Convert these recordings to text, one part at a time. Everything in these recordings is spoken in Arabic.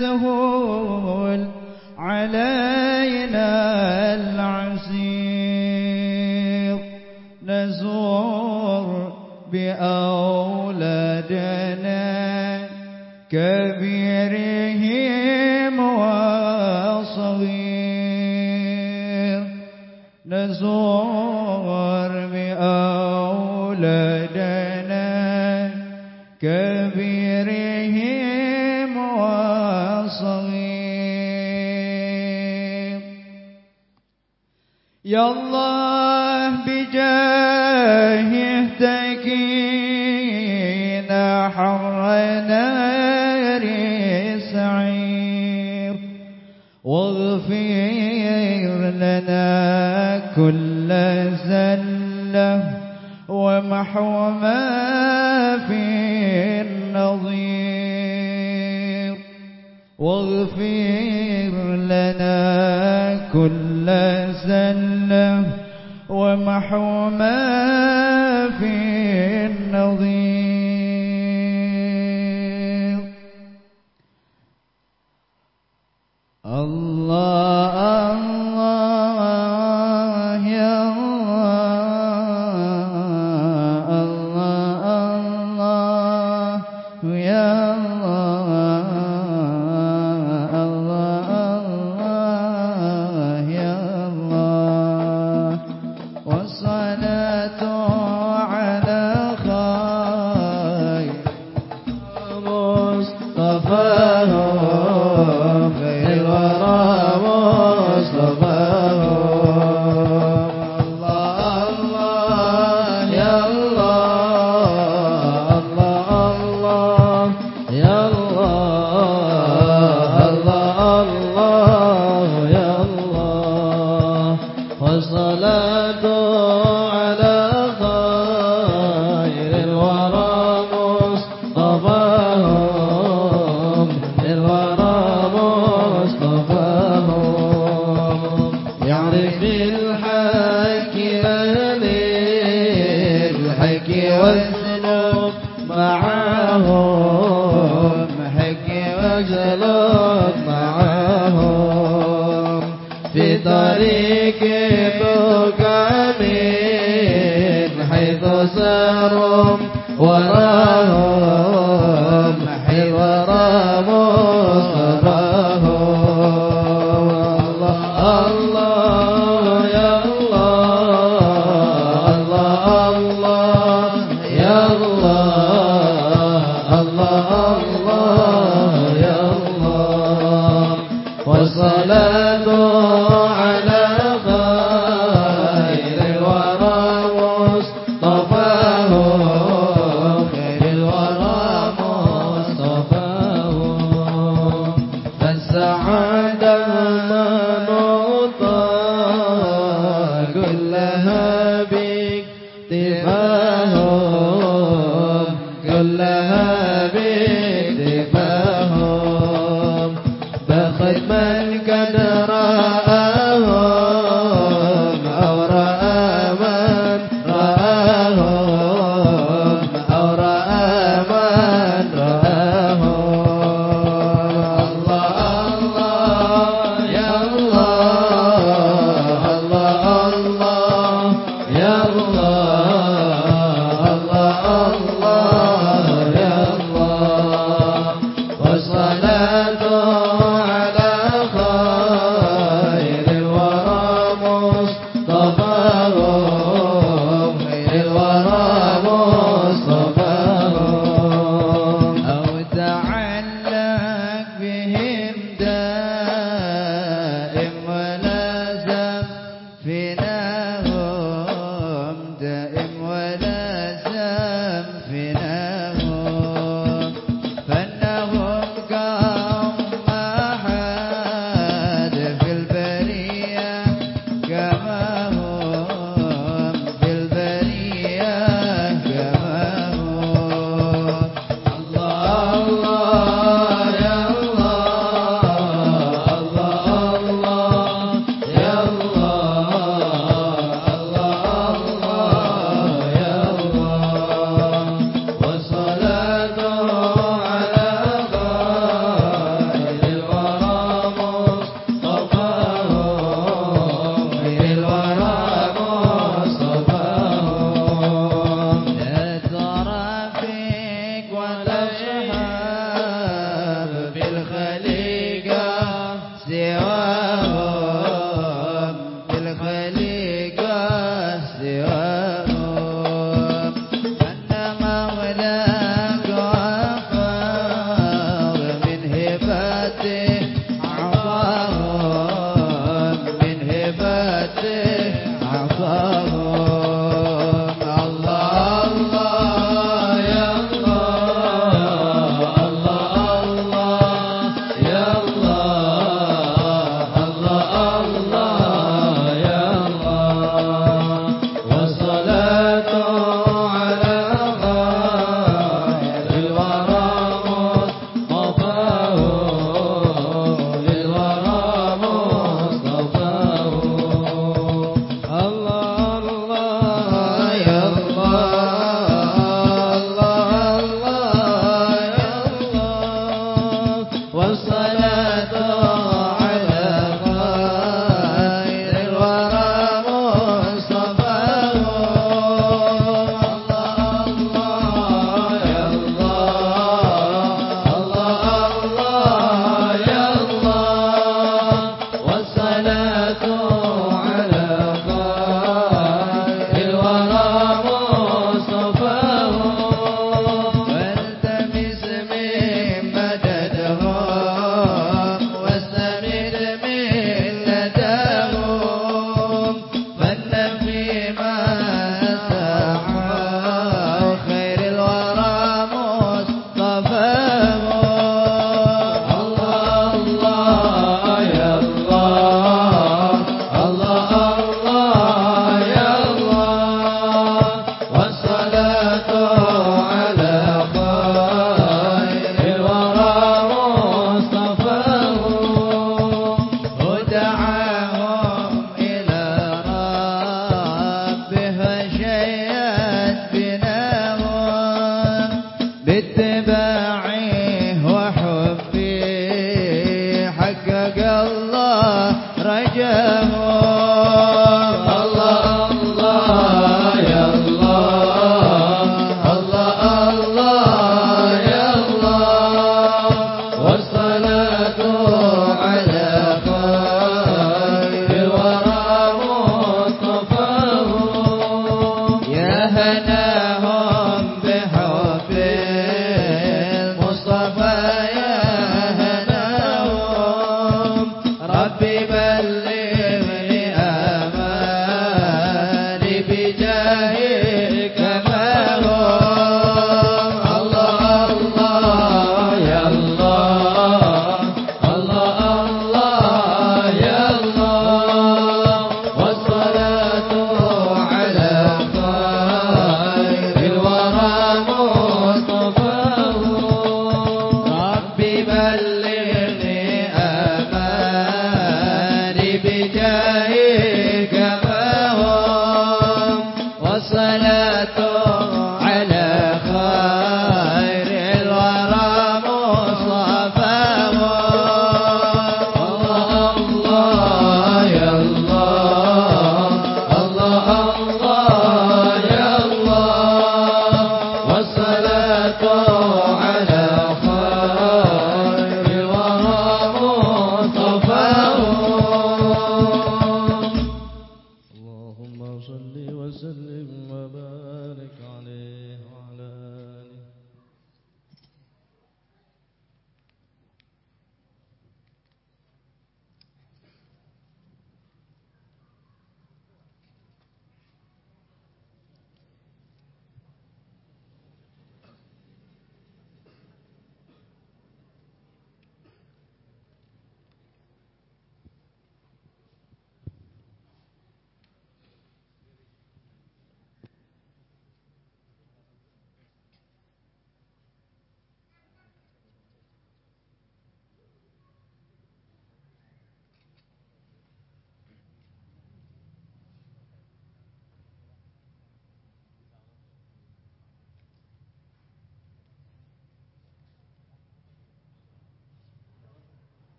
يسهل علينا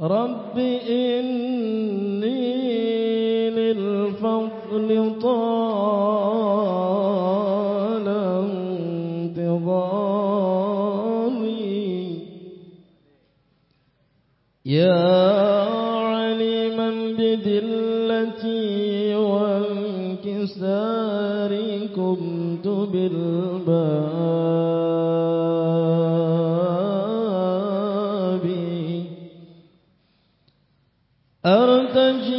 رب إني أرتجي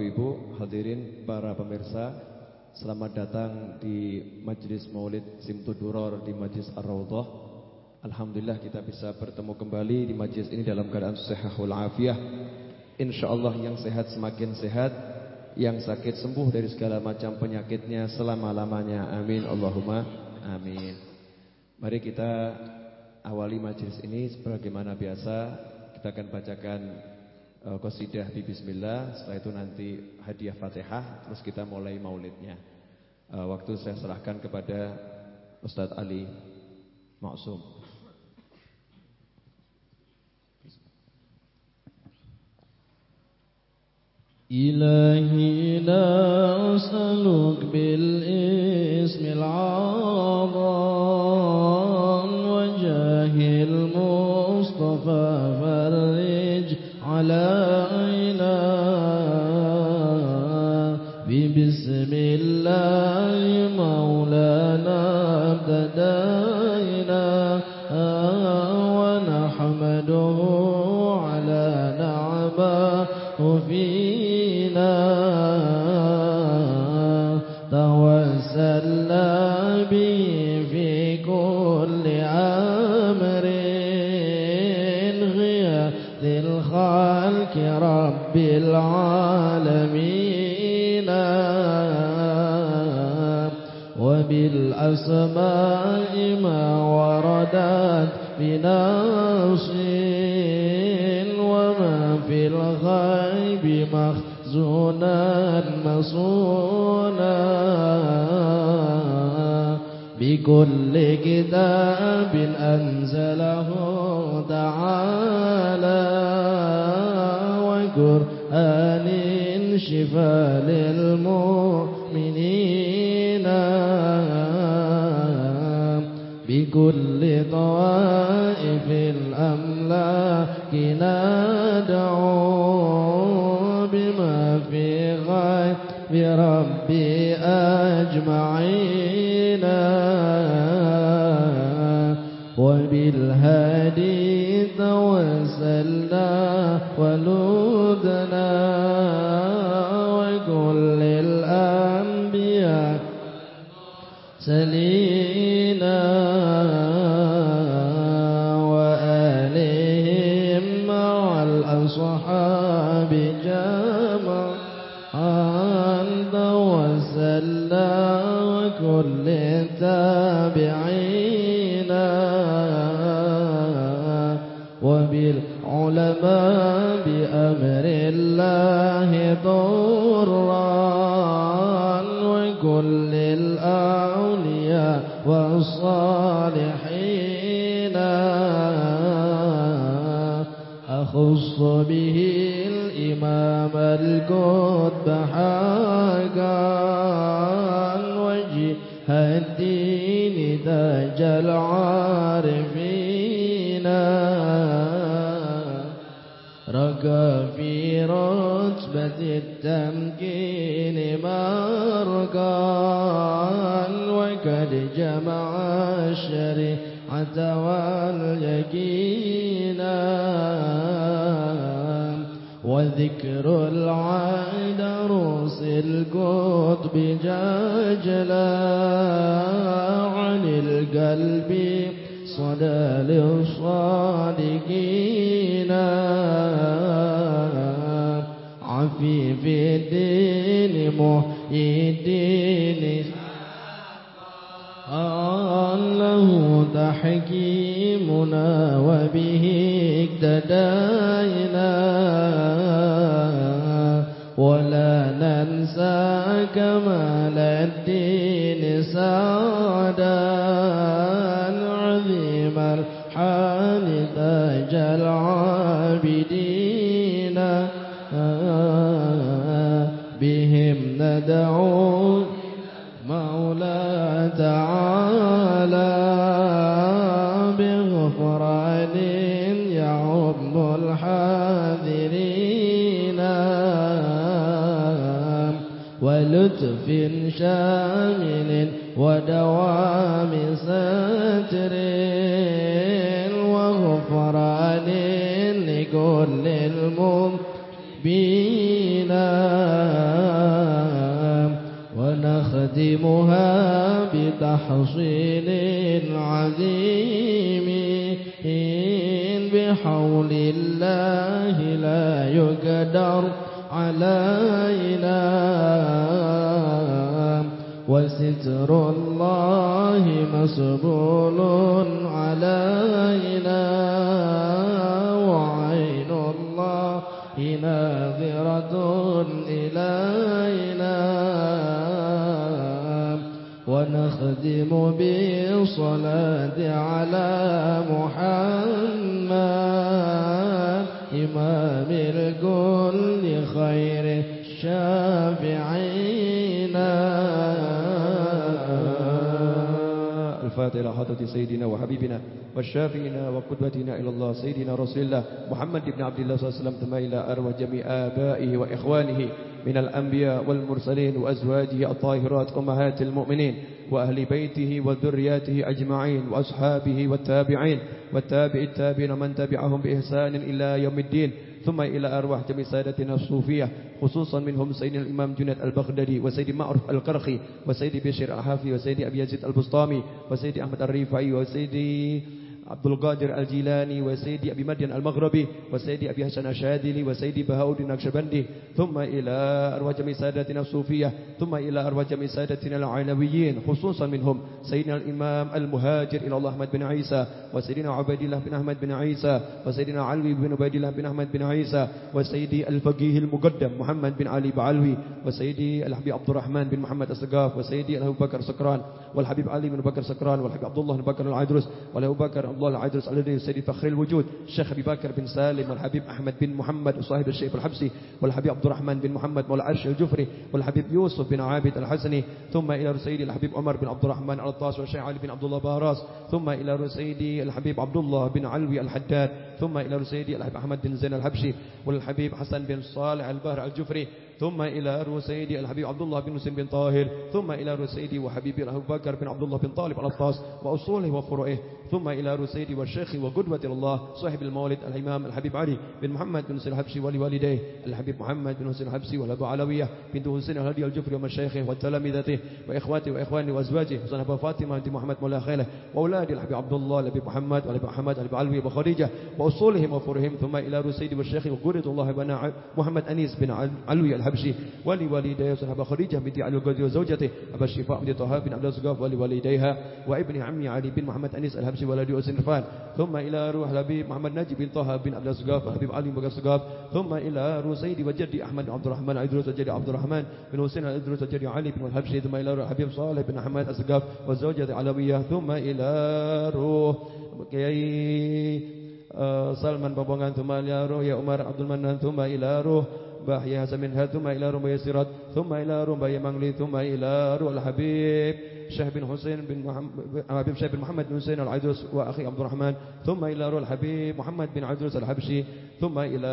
ibu-ibu, hadirin para pemirsa, selamat datang di Majlis Maulid Simtuduror di Majlis Ar-Raudhah. Alhamdulillah kita bisa bertemu kembali di majlis ini dalam keadaan sehat wal afiah. Insyaallah yang sehat semakin sehat, yang sakit sembuh dari segala macam penyakitnya selama-lamanya. Amin Allahumma amin. Mari kita awali majlis ini sebagaimana biasa kita akan bacakan qasidah bi bismillah setelah itu nanti hadiah Fatihah terus kita mulai maulidnya. Uh, waktu saya serahkan kepada Ustadz Ali Maksum. إلهي لا أسألك بالاسم الله مولانا ونحمده على نعمه فينا. توسلنا به في كل أمر رب العالمين. وبالأسماء ما وردت بناص وما في الغيب مخزونا مصونا بكل كتاب أنزله تعالى وقرآن شفاء للمؤمنين. بكل طوائف الأملاك ندعو بما في غيب بربي أجمعين. وبالهادي توسلنا ولودنا وكل الأنبياء. سلينا وبالعلماء بأمر الله ضرا. والصالحين أخص به الإمام القطب حقا وجه الدين تاج العارفين. رقى في رتبة التمكين مرقا وقد جمع الشريعة واليقين. وذكر العيد روس القطب جاجلا عن القلب صدى للصادقين. عفيف الدين محيي الدين. له تحكيمنا وبه اقتدينا ولا ننسى كمال الدين سعدا عظيم الحال تاج العابدين بهم ندعو ولطف شامل ودوام ستر وغفران بكل المبين ونختمها بتحصيل عظيم بحول الله لا يقدر. علينا. وستر الله مسبول علينا. وعين الله ناظرة إلينا. ونخدم بالصلاة على محمد. إمام الكل خير الشافعين. الفاتحة إلى حضرة سيدنا وحبيبنا والشافينا وقدوتنا إلى الله سيدنا رسول الله محمد بن عبد الله صلى الله عليه وسلم ثم إلى أروى جميع آبائه وإخوانه من الأنبياء والمرسلين وأزواجه الطاهرات أمهات المؤمنين وأهل بيته وذرياته أجمعين وأصحابه والتابعين والتابع التابعين ومن تبعهم بإحسان إلى يوم الدين. ثم إلى أرواح جميع سادتنا الصوفية خصوصا منهم سيدنا الإمام جنيد البغدادي وسيد معروف القرخي وسيد بشير الحافي وسيد أبي يزيد البسطامي وسيد أحمد الريفعي وسيد عبد القادر الجيلاني وسيدي أبي مدين المغربي وسيدي أبي حسن الشاذلي وسيدي بهاء الدين النقشبندي ثم إلى أرواح جميع سادتنا الصوفية ثم إلى أرواح جميع سادتنا العلويين خصوصا منهم سيدنا الإمام المهاجر إلى الله أحمد بن عيسى وسيدنا عبيد الله بن أحمد بن عيسى وسيدنا علوي بن عبيد الله بن أحمد بن عيسى وسيدي الفقيه المقدم محمد بن علي بعلوي وسيدي الحبيب عبد الرحمن بن محمد السقاف وسيدي أبو بكر سكران والحبيب علي بن بكر سكران والحبيب عبد الله بن بكر العيدرس والأبو بكر الله العيدرس الذي سيد فخر الوجود الشيخ أبي بكر بن سالم والحبيب أحمد بن محمد وصاحب الشيخ الحبسي والحبيب عبد الرحمن بن محمد مولى عرش الجفري والحبيب يوسف بن عابد الحسني ثم إلى سيدي الحبيب عمر بن عبد الرحمن العطاس والشيخ علي بن عبد الله باراس ثم إلى سيدي الحبيب عبد الله بن علوي الحداد ثم إلى سيدي الحبيب أحمد بن زين الحبشي والحبيب حسن بن صالح البحر الجفري ثم إلى سيدي الحبيب عبد الله بن مسلم بن طاهر ثم إلى سيدي وحبيبي أبو بكر بن عبد الله بن طالب العطاس وأصوله وفروعه. ثم إلى روح سيدي والشيخ وقدوة الله صاحب المولد الإمام الحبيب علي بن محمد بن حسين الحبشي ولوالديه الحبيب محمد بن حسين الحبشي والأبو علوية بنت حسين الهدي الجفري ومشايخه وتلامذته وإخواته وإخوانه وأزواجه حسن أبو فاطمة بنت محمد مولا خيلة وأولاد الحبيب عبد الله الحبيب محمد والحبيب محمد الحبيب علوي وخديجة وأصولهم وفروعهم ثم إلى رو سيدي والشيخ وقدوة الله بن محمد أنيس بن علوي الحبشي ولوالديه أبا خديجة بنت علي القدري وزوجته أبا الشفاء بنت طه بن عبد الزقاف ولوالديها وابن عمي علي بن محمد أنيس الهبشي ولدي أسن رفان ثم إلى روح الحبيب محمد ناجي بن طه بن عبد الزقاف وحبيب علي بن الزقاف ثم إلى روح سيدي وجدي أحمد عبد الرحمن إدريس وجدي عبد الرحمن بن حسين إدريس وجدي علي بن الهبشي ثم إلى روح الحبيب صالح بن أحمد الزقاف والزوجة علوية ثم إلى روح كي آه، سلمان بابونgan ثم إلى روح يا عمر عبد المنان ثم إلى روح بحيا منها ثم إلى رمى يسرات ثم إلى رمى يمغلي ثم إلى روح الحبيب شيخ بن حسين بن محمد شيخ بن محمد بن حسين العيدروس وأخي عبد الرحمن ثم إلى روح الحبيب محمد بن عيدروس الحبشي ثم إلى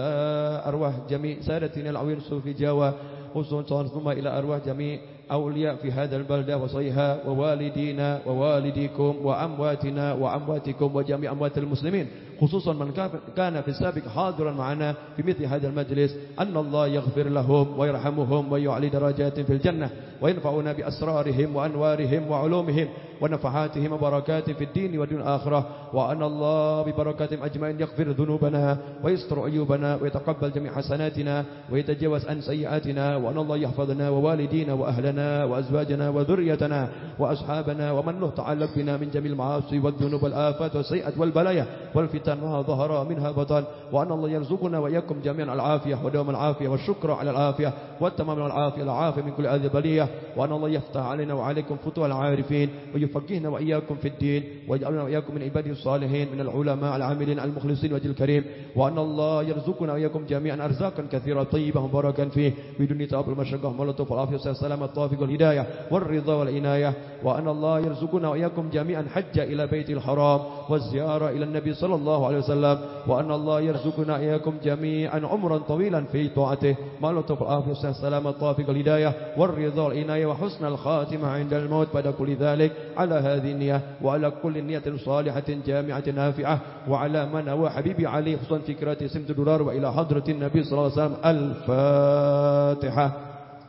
أرواح جميع سادتنا العوين في جاوة خصوصا ثم إلى أرواح جميع أولياء في هذا البلدة وصيها ووالدينا ووالديكم وأمواتنا وأمواتكم وجميع أموات المسلمين خصوصا من كان في السابق حاضرا معنا في مثل هذا المجلس أن الله يغفر لهم ويرحمهم ويعلي درجات في الجنة. وينفعنا بأسرارهم وأنوارهم وعلومهم ونفحاتهم وبركات في الدين والدين الآخرة وأن الله ببركاتهم أجمعين يغفر ذنوبنا ويستر عيوبنا ويتقبل جميع حسناتنا ويتجاوز عن سيئاتنا. وأن الله يحفظنا ووالدينا وأهلنا وأزواجنا وذريتنا وأصحابنا ومن له تعلق بنا من جميع المعاصي والذنوب والآفات والسيئات والبلايا والفتن ما ظهر منها بطن. وأن الله يرزقنا وإياكم جميعا العافية ودوم العافية والشكر على العافية والتمام العافية. العافية من كل هذه البلية وأن الله يفتح علينا وعليكم فتوى العارفين ويفقهنا وإياكم في الدين ويجعلنا وإياكم من عباده الصالحين من العلماء العاملين المخلصين وجل الكريم وأن الله يرزقنا وإياكم جميعا أرزاقا كثيرة طيبة مباركا فيه بدون تعب المشقة واللطف والعافية والسلامة الطافق والهداية والرضا والعناية وأن الله يرزقنا وإياكم جميعا حج إلى بيت الحرام والزيارة إلى النبي صلى الله عليه وسلم وأن الله يرزقنا إياكم جميعا عمرا طويلا في طاعته. مع اللطف والعافية والسلامة الطافق والهداية والرضا والعناية وحسن الخاتمة عند الموت. بعد كل ذلك على هذه النية وعلى كل نية صالحة جامعة نافعة وعلى من هو حبيبي عليه خصوصا فكرة سمت دولار وإلى حضرة النبي صلى الله عليه وسلم الفاتحة.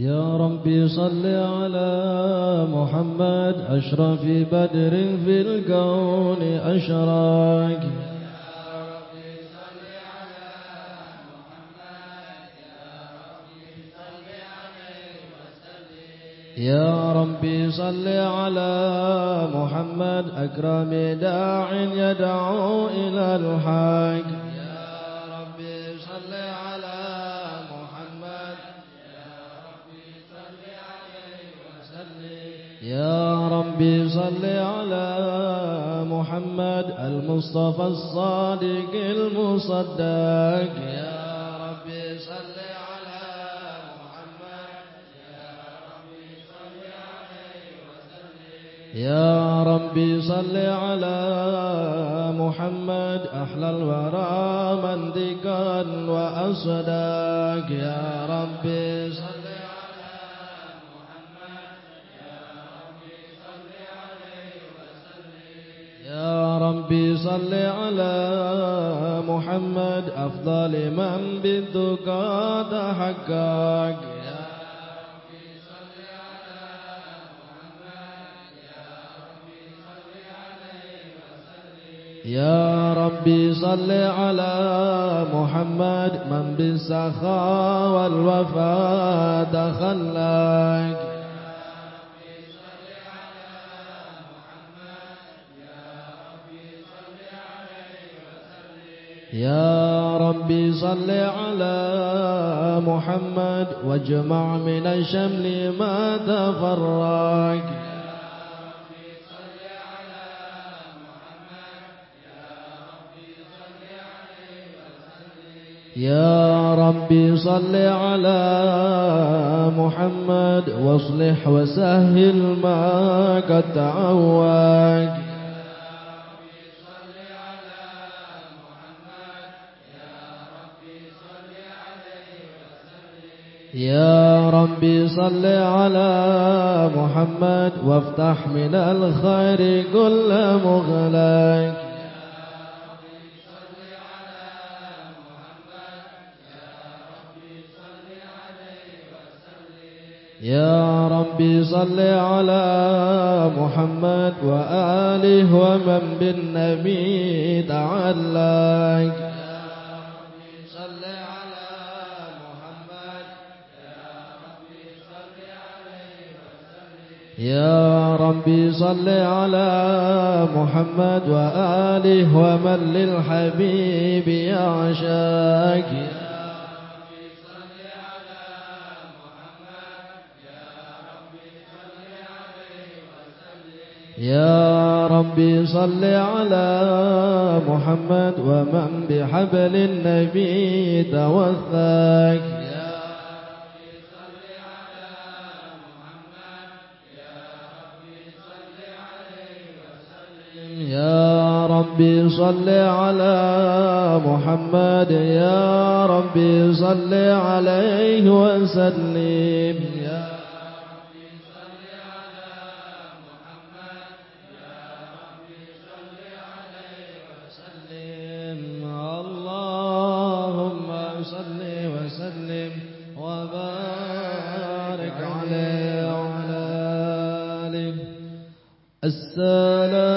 يا ربي صل على محمد أشرف بدر في الكون أشراك. يا ربي صل على محمد أكرم داع يدعو إلى الحق. يا ربي صل على محمد المصطفى الصادق المصدق. يا ربي صل على محمد يا ربي صل عليه وسلم يا ربي صل على محمد. أحلى الورى منطقا وأصداق يا ربي صل يا ربي صل على محمد أفضل من بالذكاء تحقق يا ربي صل على محمد يا ربي صل على محمد من بالسخاء والوفاء تخلق يا ربي صل على محمد واجمع من الشمل ما تفرق. يا ربي صل على محمد واصلح وسهل ما قد تعوج يا ربي صل على محمد وافتح من الخير كل مغلق. يا ربي صل على محمد وآله ومن بالنبي تعلق. يا ربي صل على محمد وآله ومن للحبيب يعشاك يا ربي صل على محمد ومن بحبل النبي توثاك يا ربي صل على محمد يا ربي صل عليه وسلم. يا ربي صل على محمد يا ربي صل عليه وسلم. اللهم صل وسلم وبارك عليه وعلى آله. السلام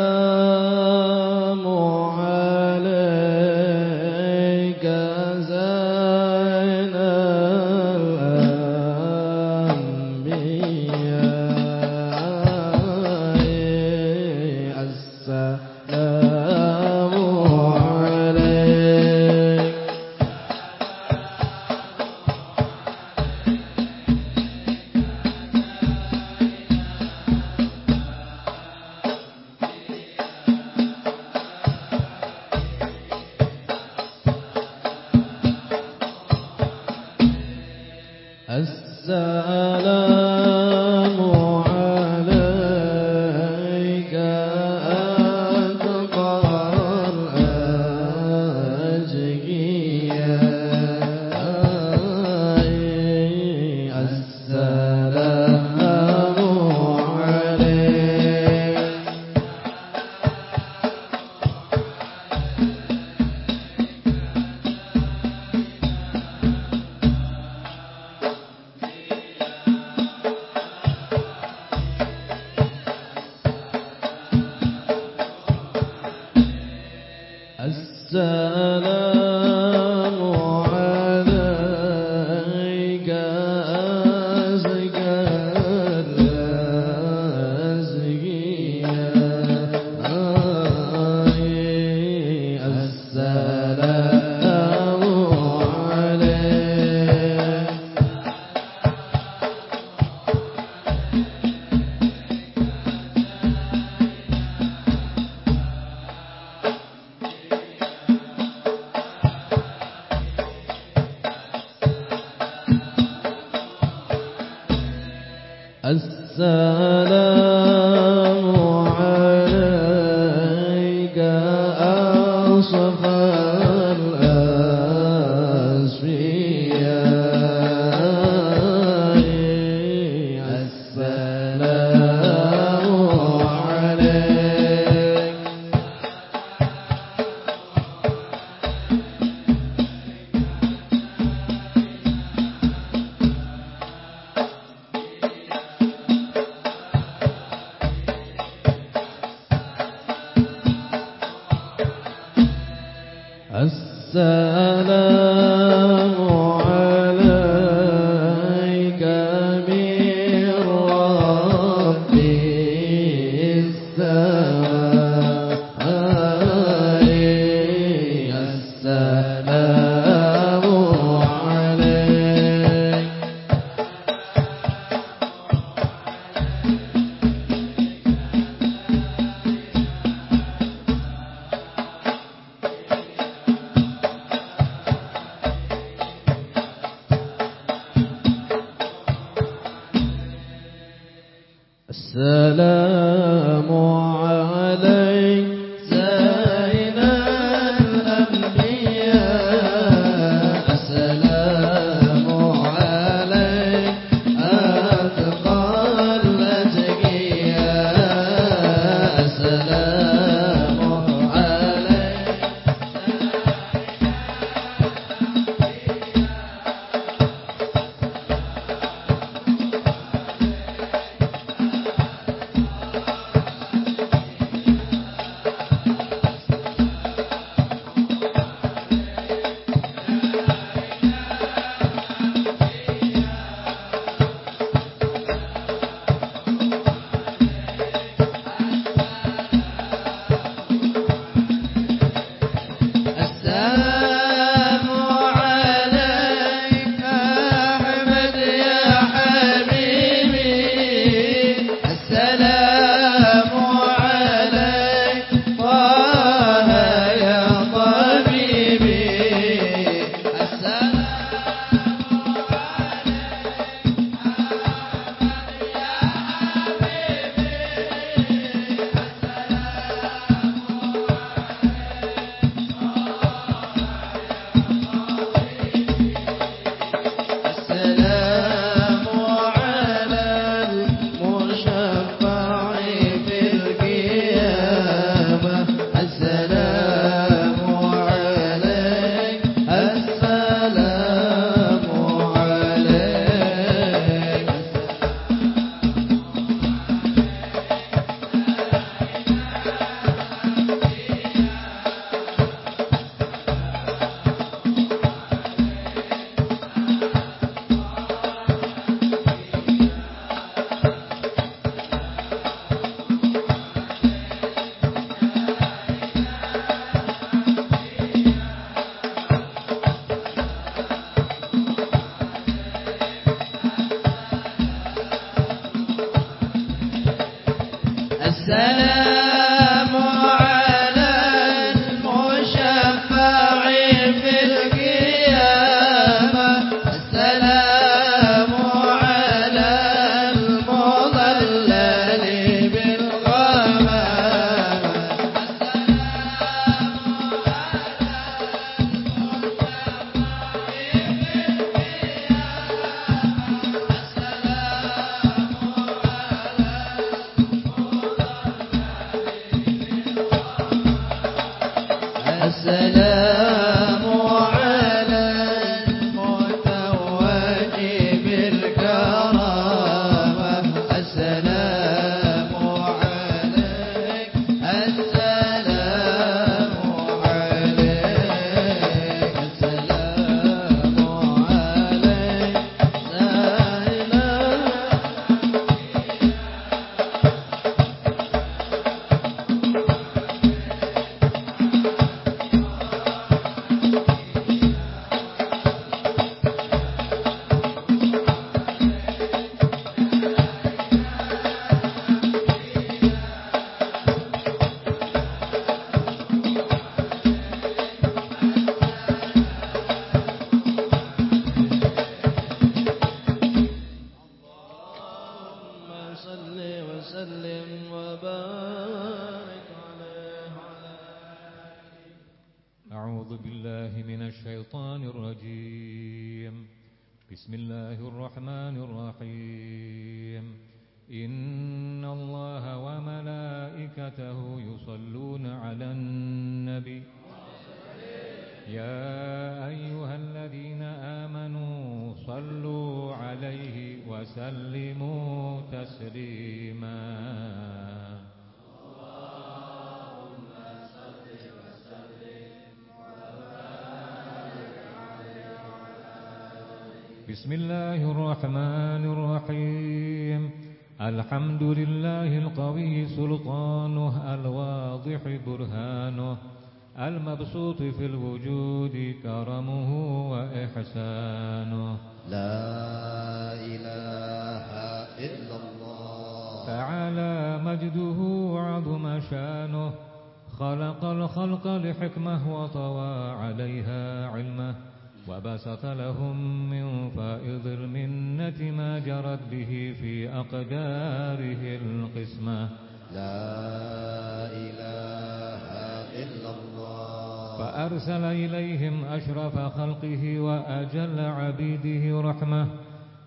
عبيده رحمة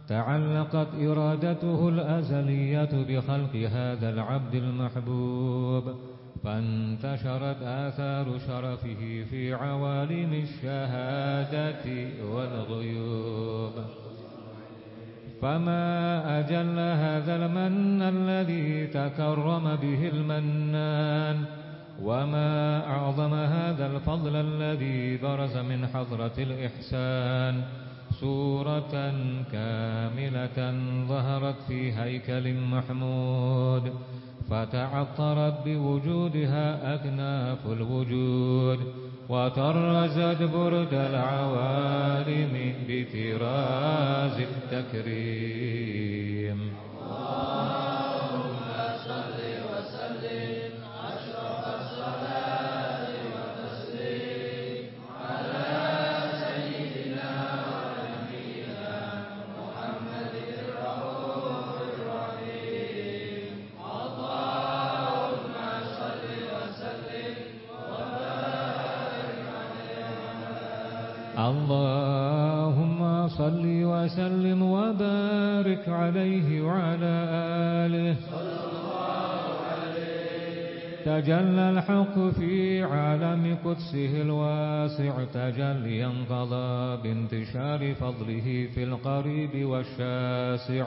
تعلقت إرادته الأزلية بخلق هذا العبد المحبوب فانتشرت آثار شرفه في عوالم الشهادة والغيوب. فما أجل هذا المن الذي تكرم به المنان وما أعظم هذا الفضل الذي برز من حضرة الإحسان. صورة كاملة ظهرت في هيكل محمود فتعطرت بوجودها أكناف الوجود وطرزت برد العوالم بتراز التكريم. اللهم صل وسلم وبارك عليه وعلى آله. تجلى الحق في عالم قدسه الواسع تجليا قضى بانتشار فضله في القريب والشاسع.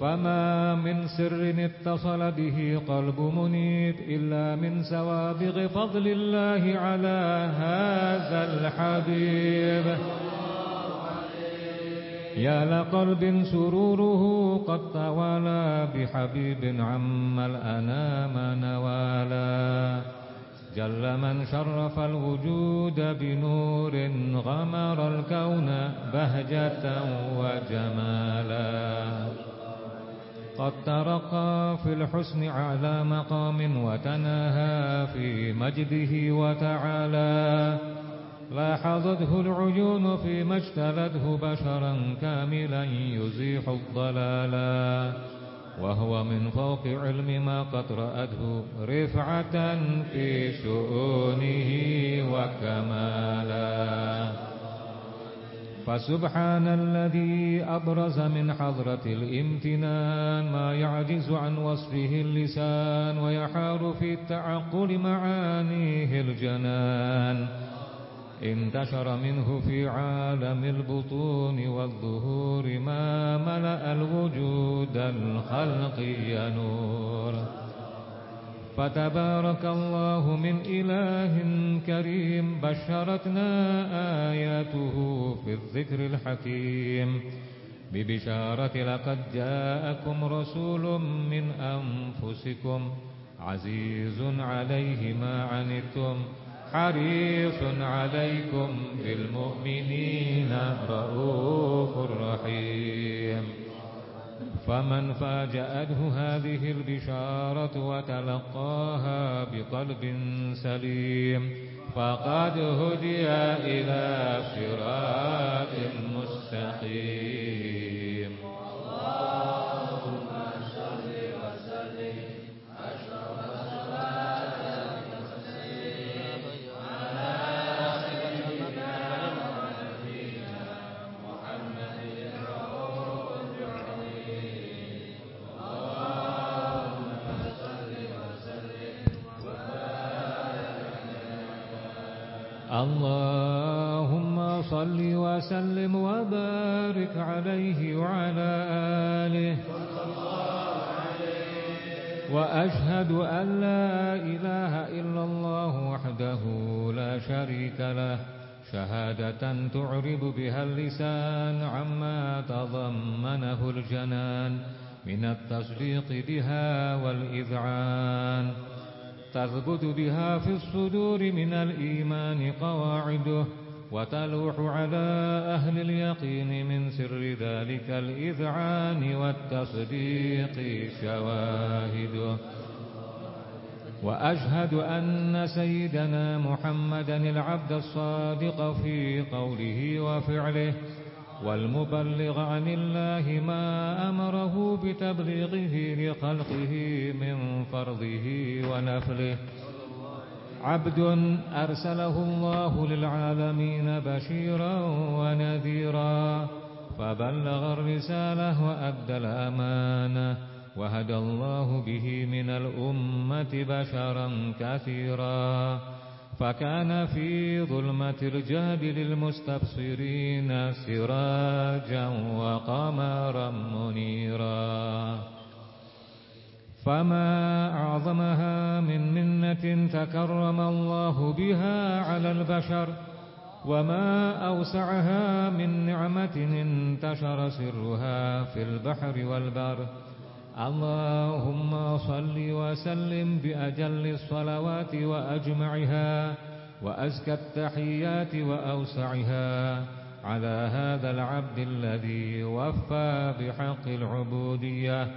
فما من سر اتصل به قلب منيب إلا من سوابغ فضل الله على هذا الحبيب. يا لقلب سروره قد توالى بحبيب عم الأنام نوالا. جل من شرف الوجود بنور غمر الكون بهجة وجمالا. قد ترقى في الحسن أعلى مقام وتناهى في مجده وتعالى. لاحظته العيون فيما اجتلته بشرا كاملا يزيح الضلالا وهو من فوق علم ما قد رأته رفعة في شؤونه وكمالا. فسبحان الذي أبرز من حضرة الامتنان ما يعجز عن وصفه اللسان ويحار في التعقل معانيه الجنان. انتشر منه في عالم البطون والظهور ما ملأ الوجود الخلقي نور. فتبارك الله من إله كريم بشرتنا آياته في الذكر الحكيم. ببشارة لقد جاءكم رسول من أنفسكم عزيز عليه ما عنتم حريص عليكم بالمؤمنين رؤوف رحيم. فمن فاجأته هذه البشارة وتلقاها بقلب سليم فقد هدي إلى صراط مستقيم. اللهم عليه وعلى آله. وأشهد أن لا إله إلا الله وحده لا شريك له. شهادة تعرب بها اللسان عما تضمنه الجنان. من التصديق بها والإذعان. تثبت بها في الصدور من الإيمان قواعده. وتلوح على أهل اليقين من سر ذلك الإذعان والتصديق شواهده وأشهد أن سيدنا محمدا العبد الصادق في قوله وفعله والمبلغ عن الله ما أمره بتبليغه لخلقه من فرضه ونفله. عبد أرسله الله للعالمين بشيرا ونذيرا فبلغ الرسالة وأدى الأمانة وهدى الله به من الأمة بشرا كثيرا. فكان في ظلمة الجهد للمستبصرين سراجا وقمرا منيرا. فما أعظمها من منة تكرم الله بها على البشر وما أوسعها من نعمة انتشر سرها في البحر والبر اللهم صل وسلم بأجل الصلوات وأجمعها وأزكى التحيات وأوسعها على هذا العبد الذي وفى بحق العبودية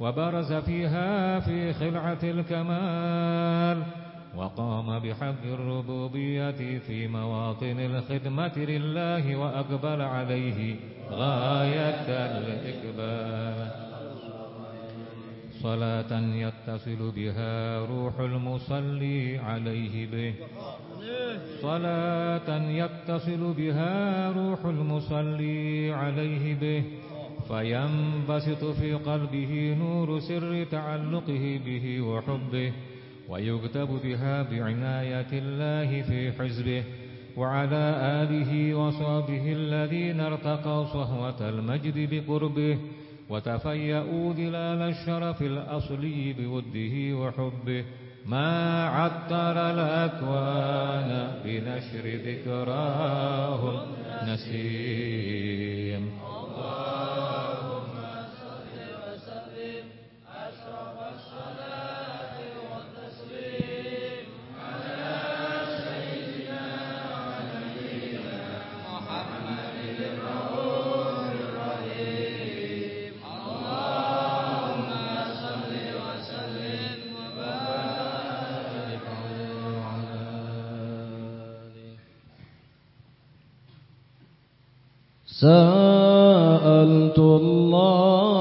وبرز فيها في خلعة الكمال وقام بحق الربوبية في مواطن الخدمة لله وأقبل عليه غاية الإقبال. صلاة يتصل بها روح المصلي عليه به. صلاة يتصل بها روح المصلي عليه به. فينبسط في قلبه نور سر تعلقه به وحبه ويكتب بها بعناية الله في حزبه وعلى آله وصحبه الذين ارتقوا صهوة المجد بقربه وتفيأوا ظلال الشرف الأصلي بوده وحبه. ما عطر الأكوان بنشر ذكراهم نسيم. سألت الله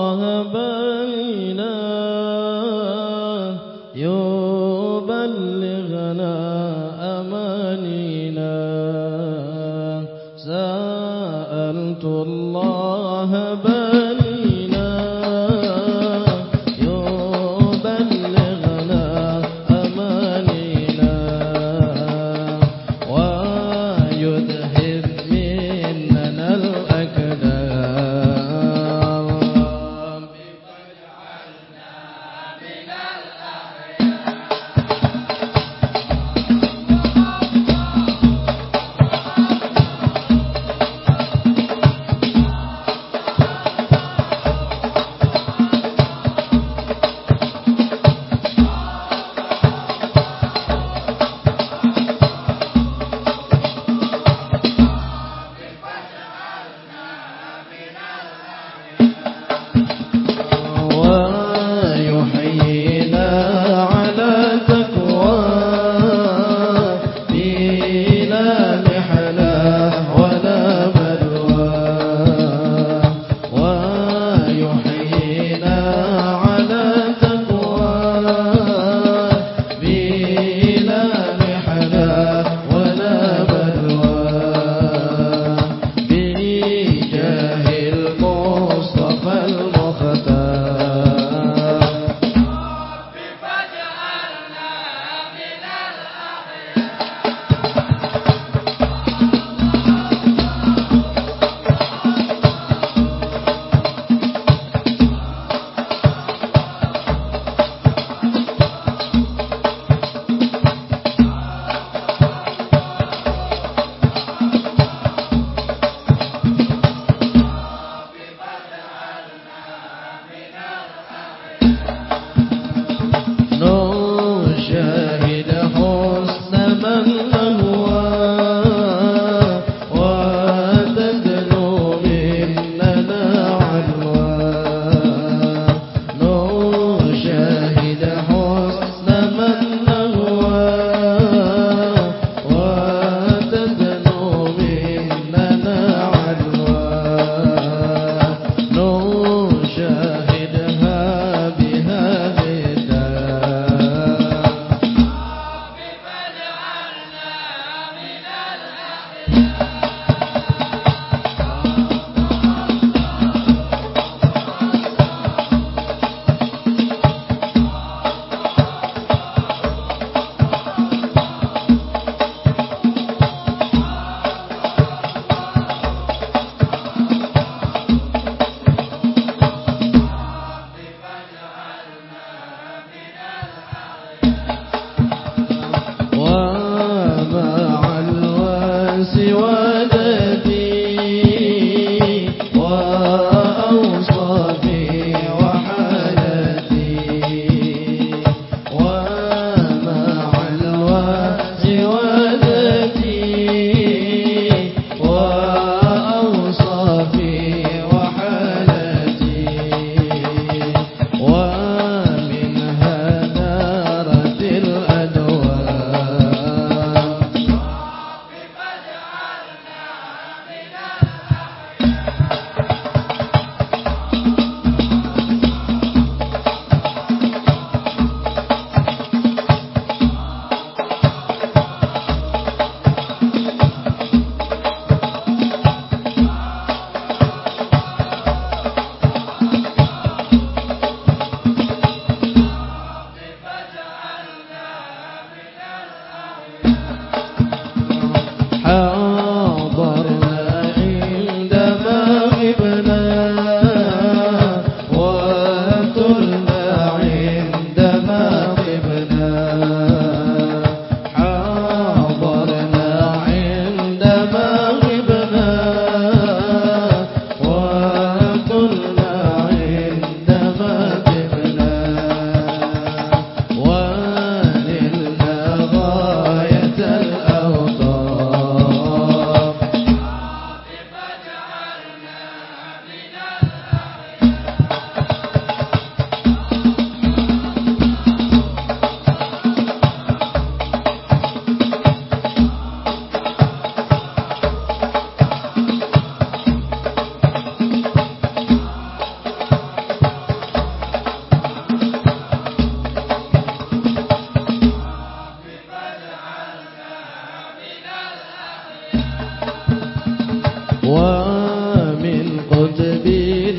ومن قطب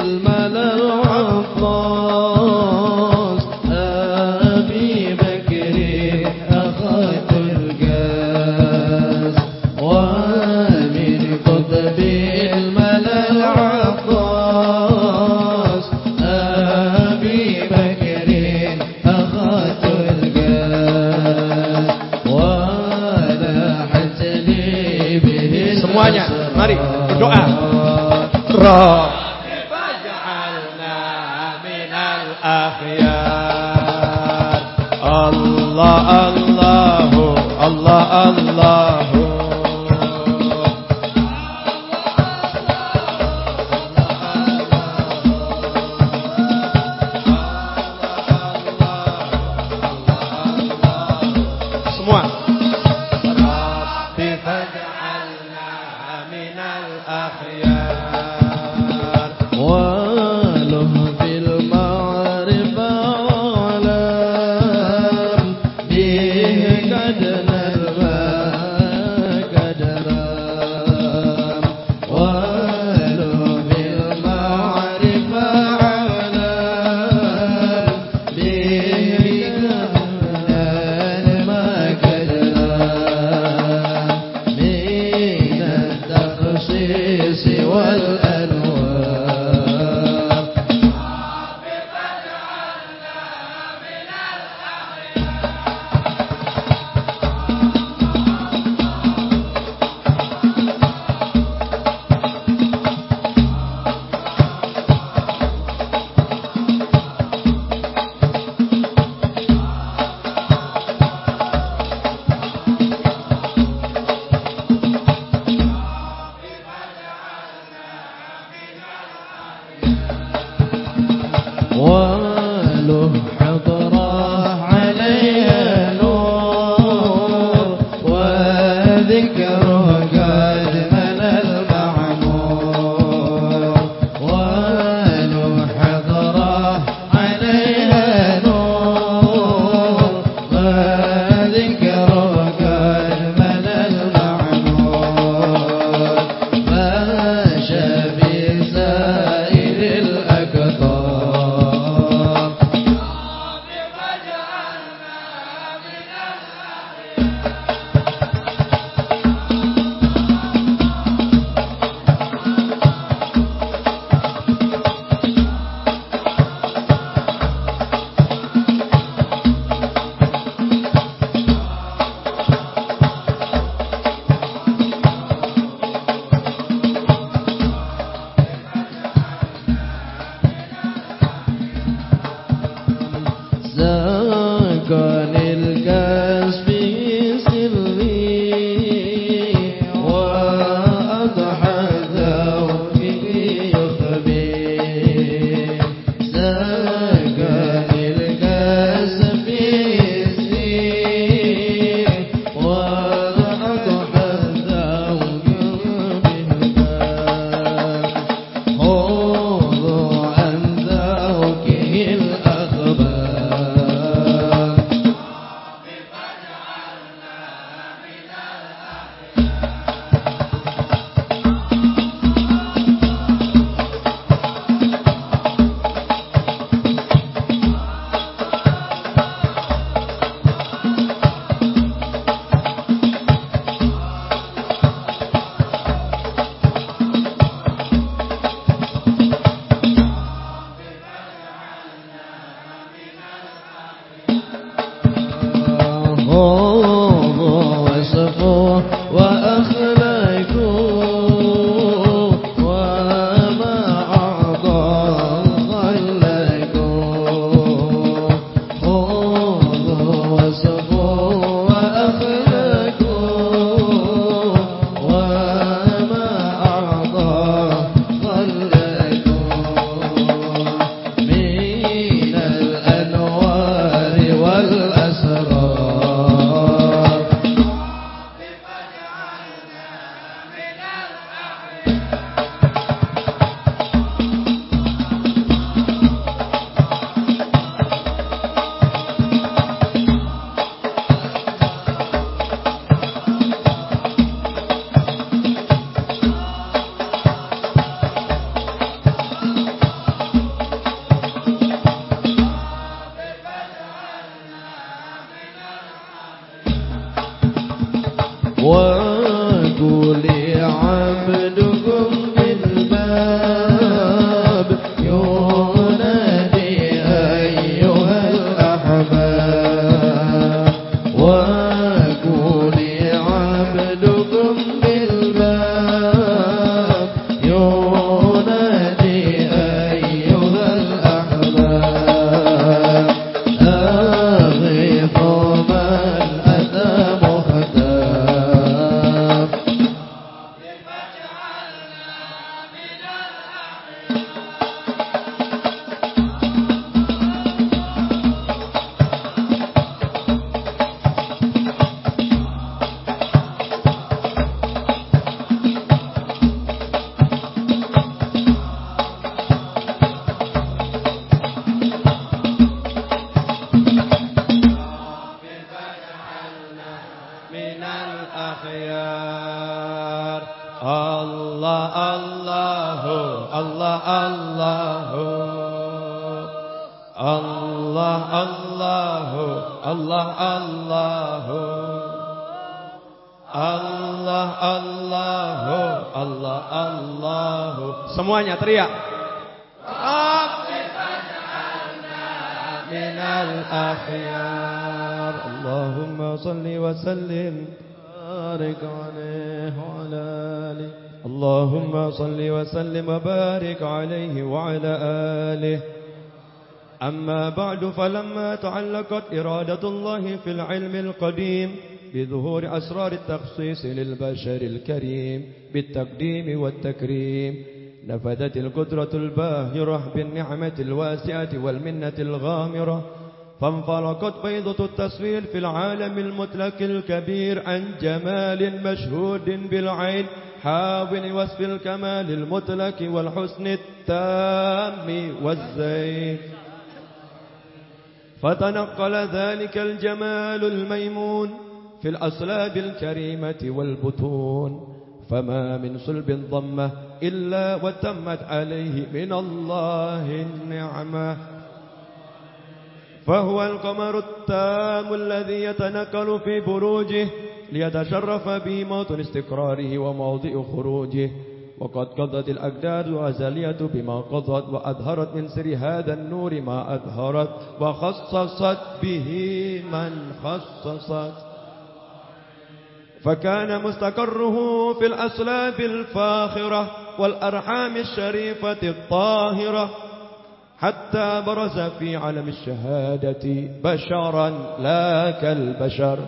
الملأ العطاس تعلقت إرادة الله في العلم القديم بظهور أسرار التخصيص للبشر الكريم بالتقديم والتكريم. نفذت القدرة الباهرة بالنعمة الواسعة والمنة الغامرة. فانفلقت بيضة التصوير في العالم المطلق الكبير عن جمال مشهود بالعين. حاول وصف الكمال المطلق والحسن التام والزين. فتنقل ذلك الجمال الميمون في الأصلاب الكريمة والبطون فما من صلب ضمة إلا وتمت عليه من الله النعمة. فهو القمر التام الذي يتنقل في بروجه ليتشرف به موطن استقراره وموضع خروجه. وقد قضت الأقدار وأزالية بما قضت وأظهرت من سر هذا النور ما أظهرت وخصصت به من خصصت. فكان مستقره في الأصلاب الفاخرة والأرحام الشريفة الطاهرة حتى برز في علم الشهادة بشرا لا كالبشر.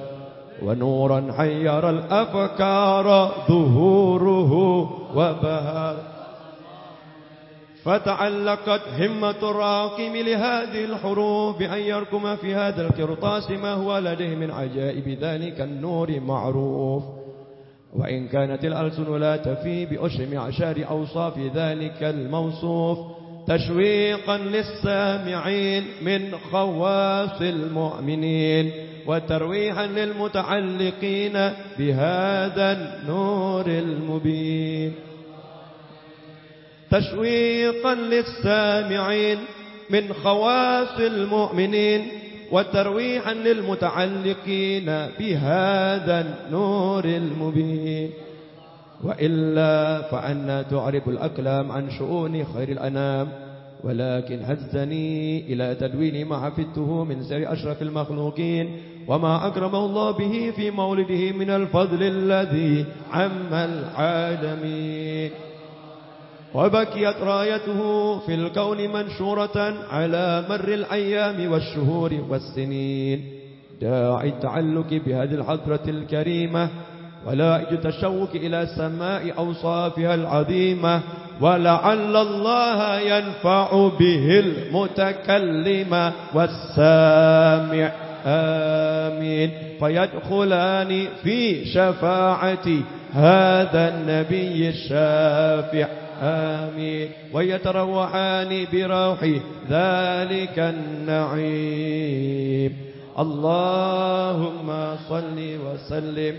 ونورا حير الأفكار ظهوره وبهار. فتعلقت همة الراقم لهذه الحروف بأن يركم في هذا القرطاس ما هو لديه من عجائب ذلك النور معروف. وإن كانت الألسن لا تفي بأشم عشار أوصاف ذلك الموصوف تشويقا للسامعين من خواص المؤمنين. وترويحا للمتعلقين بهذا النور المبين. تشويقا للسامعين من خواص المؤمنين وترويحا للمتعلقين بهذا النور المبين. وإلا فأنا تعرب الأكلام عن شؤون خير الأنام ولكن هزني إلى تدوين ما حفظته من سر أشرف المخلوقين. وما أكرمه الله به في مولده من الفضل الذي عم العالمين. وبكيت رايته في الكون منشورة على مر الأيام والشهور والسنين. داعي التعلق بهذه الحضرة الكريمة ولا التشوق إلى سماء أوصافها العظيمة ولعل الله ينفع به المتكلم والسامع. آمين. فيدخلان في شفاعة هذا النبي الشافع. آمين. ويتروحان بروح ذلك النعيم. اللهم صل وسلم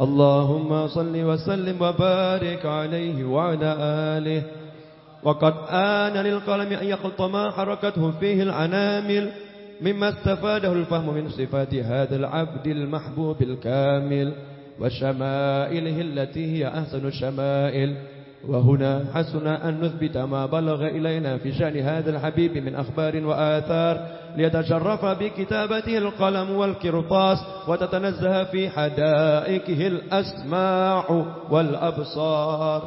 اللهم صل وسلم وبارك عليه وعلى آله. وقد آن للقلم أن يخطم حركته فيه العنامل مما استفاده الفهم من صفات هذا العبد المحبوب الكامل وشمائله التي هي أحسن الشمائل. وهنا حسن أن نثبت ما بلغ إلينا في شأن هذا الحبيب من أخبار وآثار ليتشرف بكتابته القلم والكرطاس وتتنزه في حدائقه الأسماع والأبصار.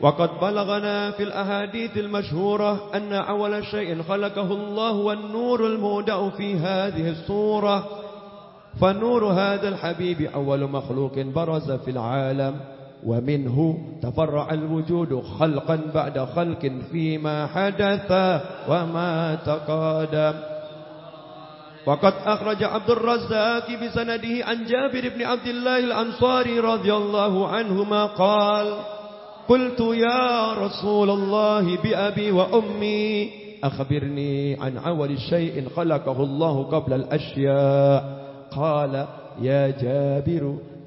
وقد بلغنا في الأحاديث المشهورة أن أول شيء خلقه الله والنور المودع في هذه الصورة. فنور هذا الحبيب أول مخلوق برز في العالم. ومنه تفرع الوجود خلقا بعد خلق فيما حدث وما تقادم وقد أخرج عبد الرزاق بسنده عن جابر بن عبد الله الأنصاري رضي الله عنهما قال قلت يا رسول الله بأبي وأمي أخبرني عن أول شيء خلقه الله قبل الأشياء. قال يا جابر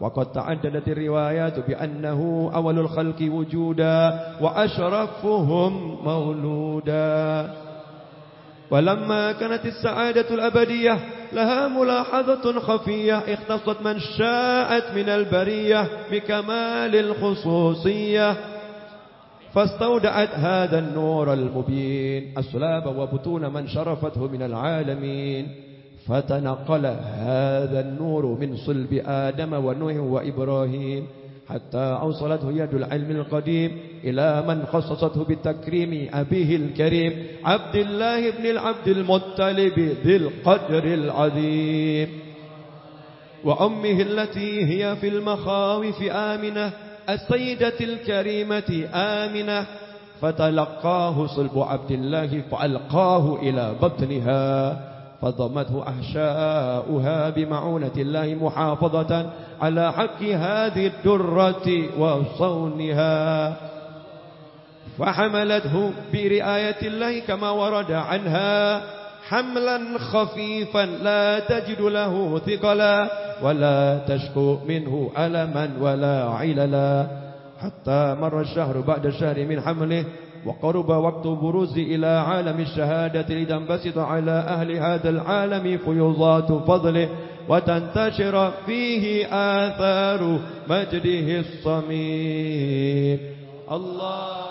وقد تعددت الروايات بأنه أول الخلق وجودا وأشرفهم مولودا. ولما كانت السعادة الأبدية لها ملاحظة خفية اختصت من شاءت من البرية بكمال الخصوصية فاستودعت هذا النور المبين. أسلاب وبطون من شرفته من العالمين. فتنقل هذا النور من صلب آدم ونوح وإبراهيم حتى أوصلته يد العلم القديم إلى من خصصته بتكريم أبيه الكريم عبد الله بن العبد المطلب ذي القدر العظيم. وأمه التي هي في المخاوف آمنة السيدة الكريمة آمنة فتلقاه صلب عبد الله فألقاه إلى بطنها. فضمته أحشاؤها بمعونة الله محافظة على حق هذه الدرة وصونها. فحملته برعاية الله كما ورد عنها حملا خفيفا لا تجد له ثقلا ولا تشكو منه ألما ولا عللا. حتى مر الشهر بعد الشهر من حمله وقرب وقت بروز إلى عالم الشهادة لتنبسط على أهل هذا العالم فيضات فضله وتنتشر فيه آثار مجده الصميم. اللهم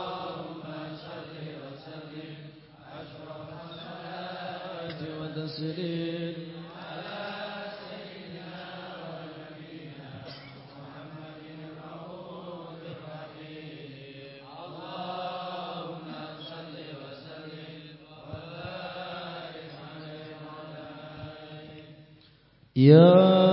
صل يا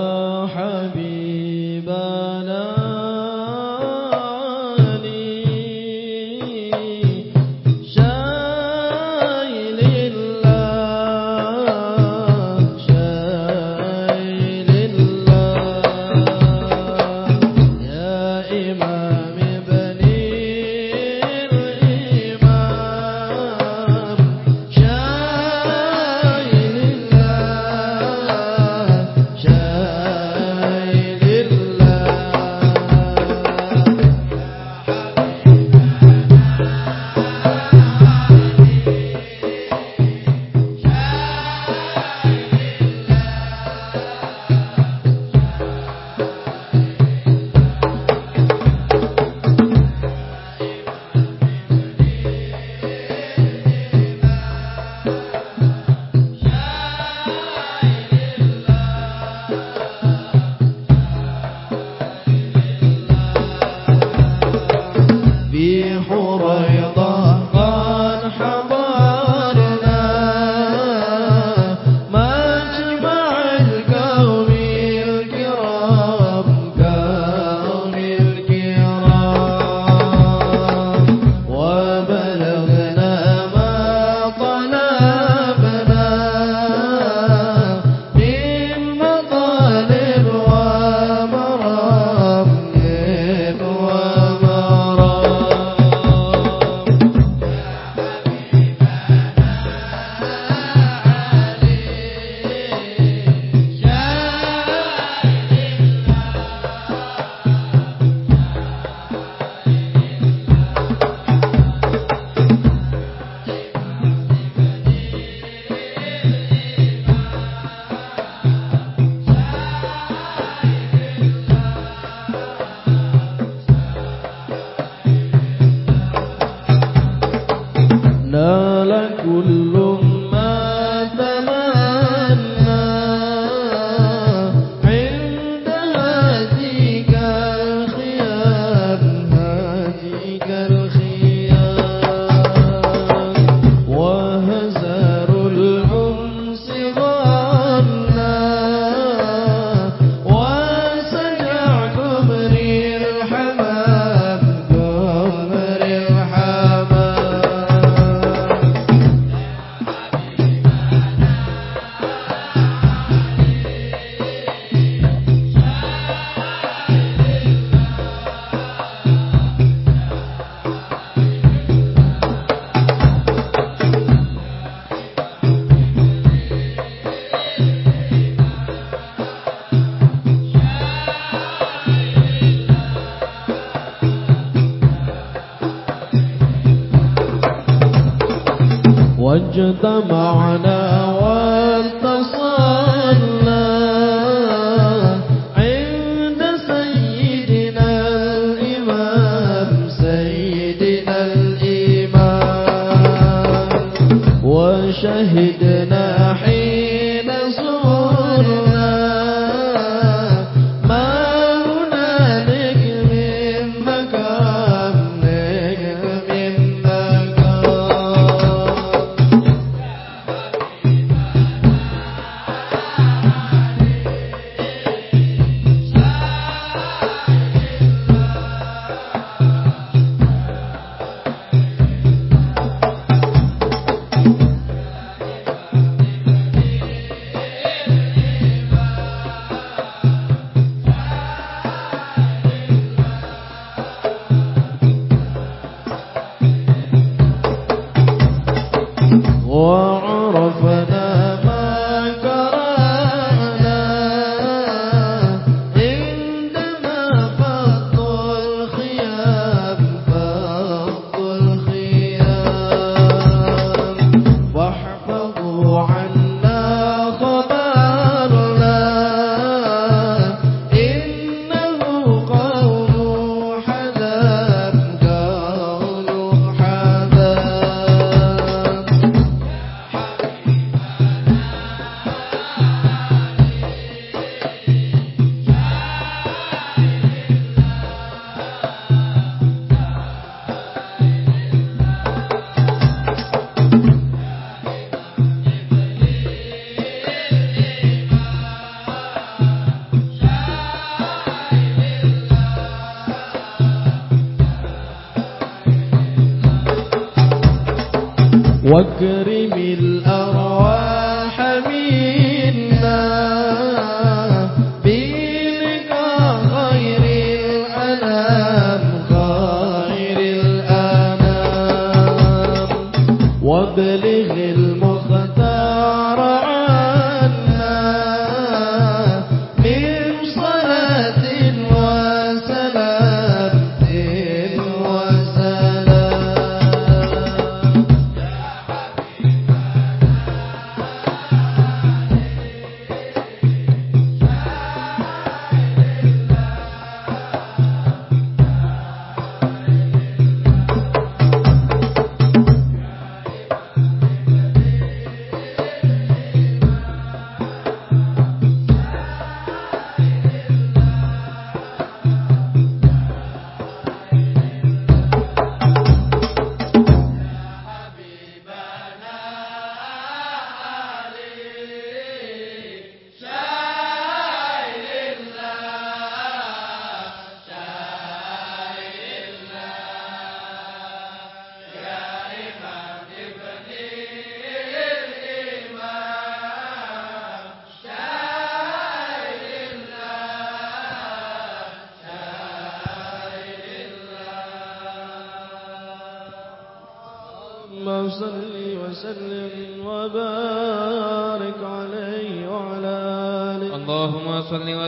واجتمعنا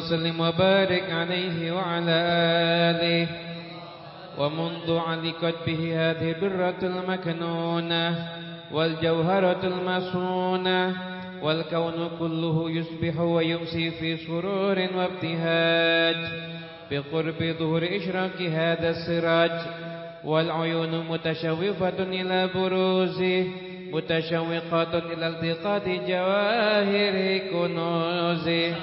وسلم وبارك عليه وعلى آله. ومنذ علقت به هذه البرة المكنونة والجوهرة المصونة والكون كله يصبح ويمسي في سرور وابتهاج بقرب ظهور إشراق هذا السراج. والعيون متشوفة إلى بروزه متشوقة إلى التقاط جواهر كنوزه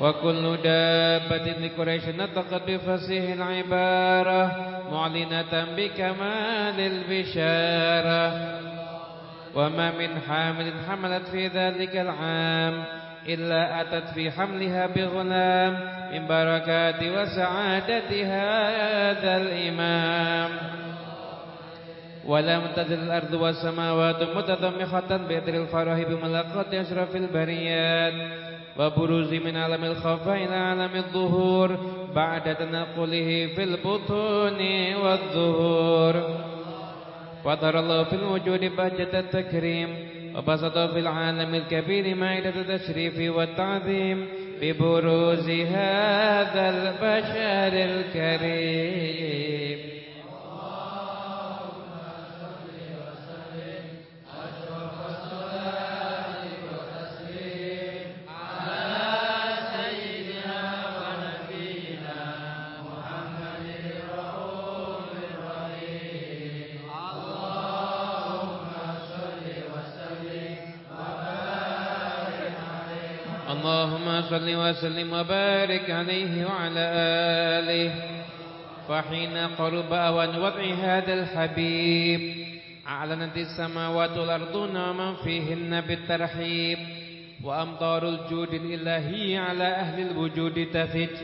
وكل دابة لقريش نطقت بفصيح العبارة معلنة بكمال البشارة. وما من حامل حملت في ذلك العام إلا أتت في حملها بغلام من بركات وسعادة هذا الإمام. ولم تزل الأرض والسماوات متضمخة بإثر الفرح بملاقاة أشرف البريات. وبروز من عالم الخفاء إلى عالم الظهور بعد تنقله في البطون والظهور. وظهر الله في الوجود بهجة التكريم وبسط في العالم الكبير مائدة التشريف والتعظيم ببروز هذا البشر الكريم. صل وسلم وبارك عليه وعلى آله. فحين قرب أوان وضع هذا الحبيب أعلنت السماوات والأرض ومن فيهن بالترحيب وأمطار الجود الإلهي على أهل الوجود تفج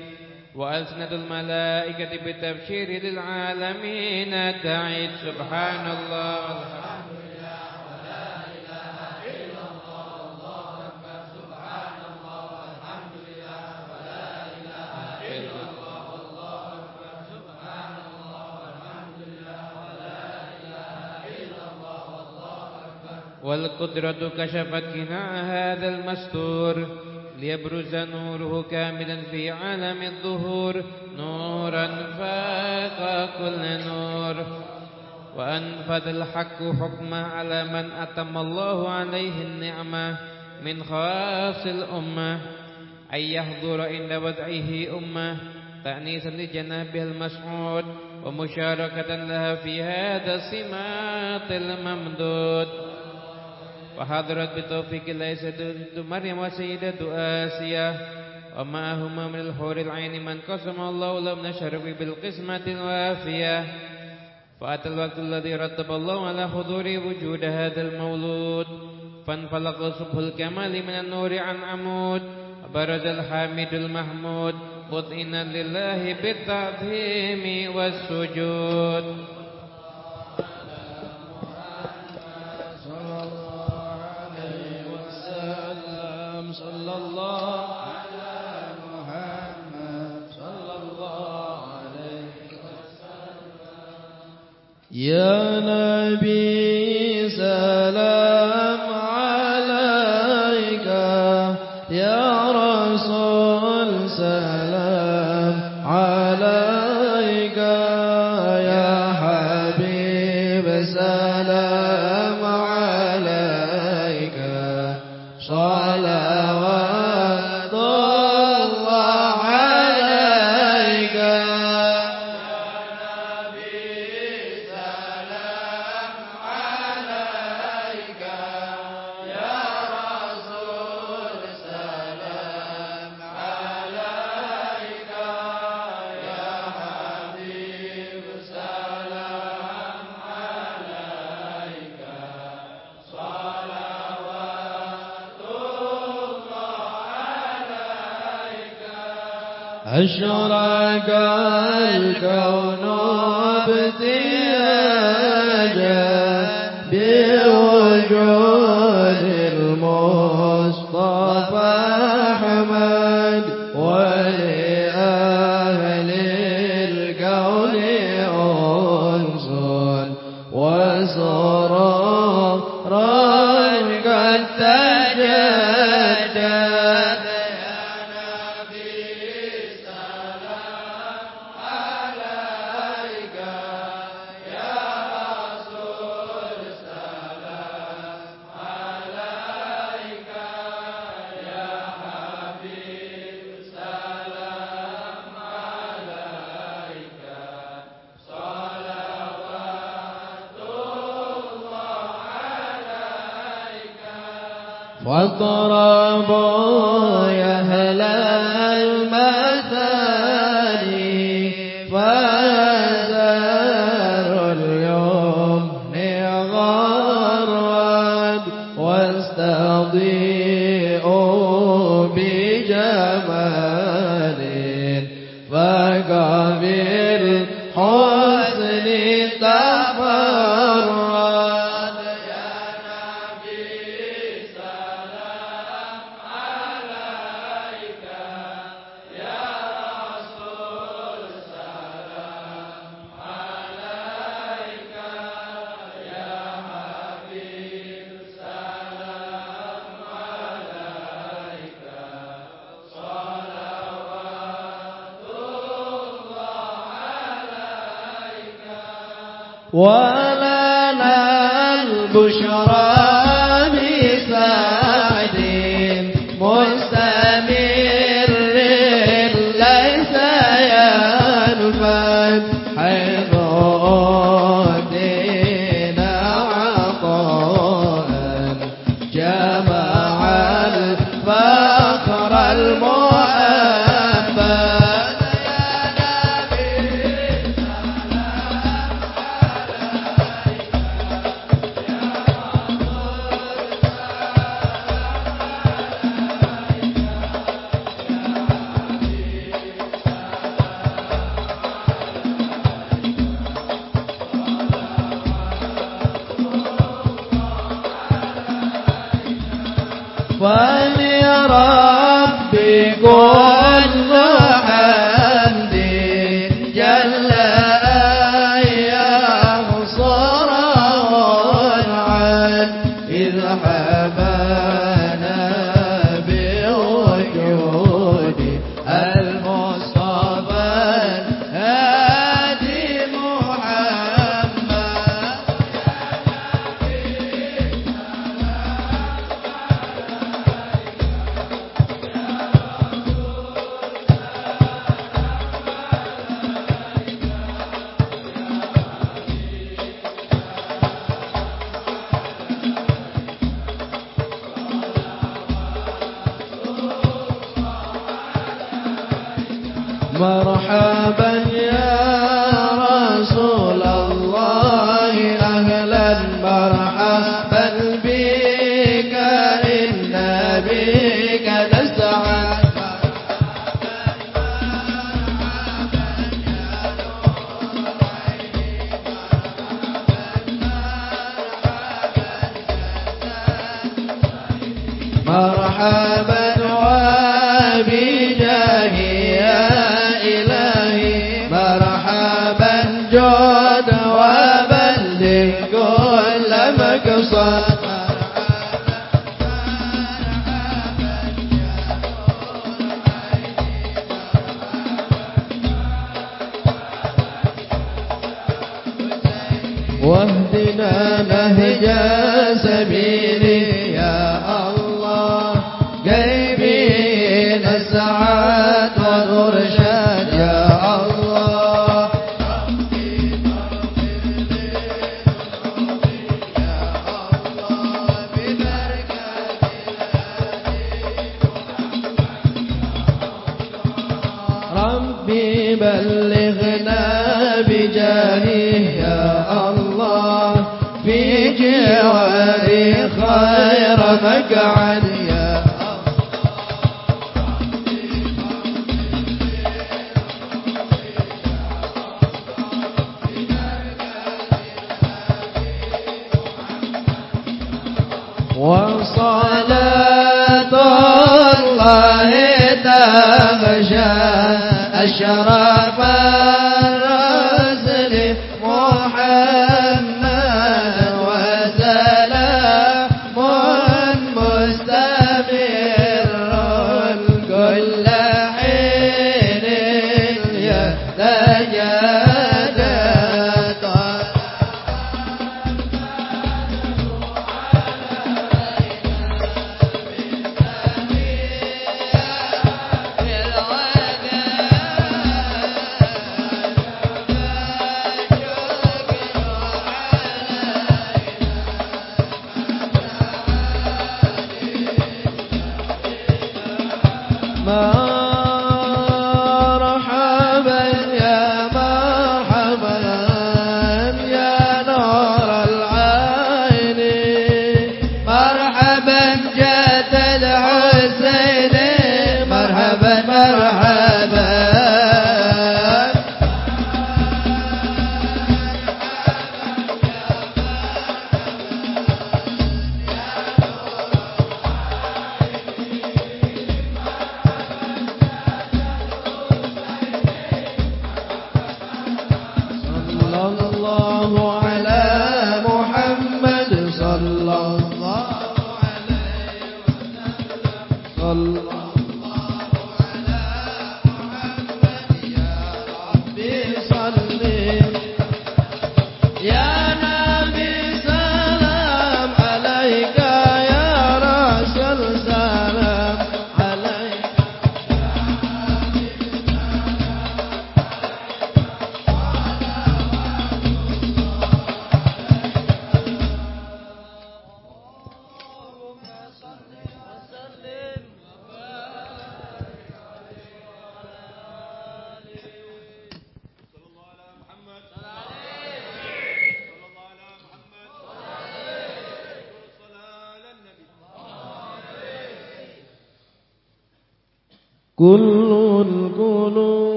وألسنة الملائكة بالتبشير للعالمين تعد. سبحان الله. والحمد والقدرة كشفت كناع هذا المستور ليبرز نوره كاملا في عالم الظهور. نورا فاق كل نور. وأنفذ الحق حكمه على من أتم الله عليه النعمة من خاص الأمة. أن يحضر عند وضعه أمة. تأنيسا لجنابه المسعود ومشاركة لها في هذا السماط الممدود. وحضرت بتوفيق الله سيدة مريم وسيدة آسيا. ومعهما من الحور العين من قسم الله لهم نشرف بالقسمة الوافية. فأتى الوقت الذي رتب الله على حضور وجود هذا المولود. فانفلق صبح الكمال من النور عن عمود. وبرز الحامد المحمود مطئنا لله بالتعظيم والسجود. كل مقصد واهدنا نهج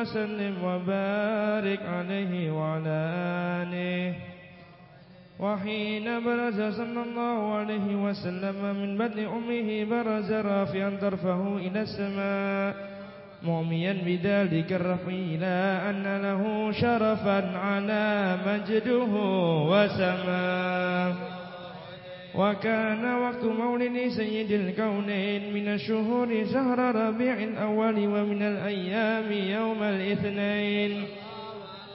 وسلم وبارك عليه وعلى آله. وحين برز صلى الله عليه وسلم من بدن أمه برز رافعا طرفه إلى السماء مؤميا بذلك الرفع إلى أن له شرفا على مجده وسماه. وكان وقت مولد سيد الكونين من الشهور شهر ربيع الأول ومن الأيام يوم الاثنين.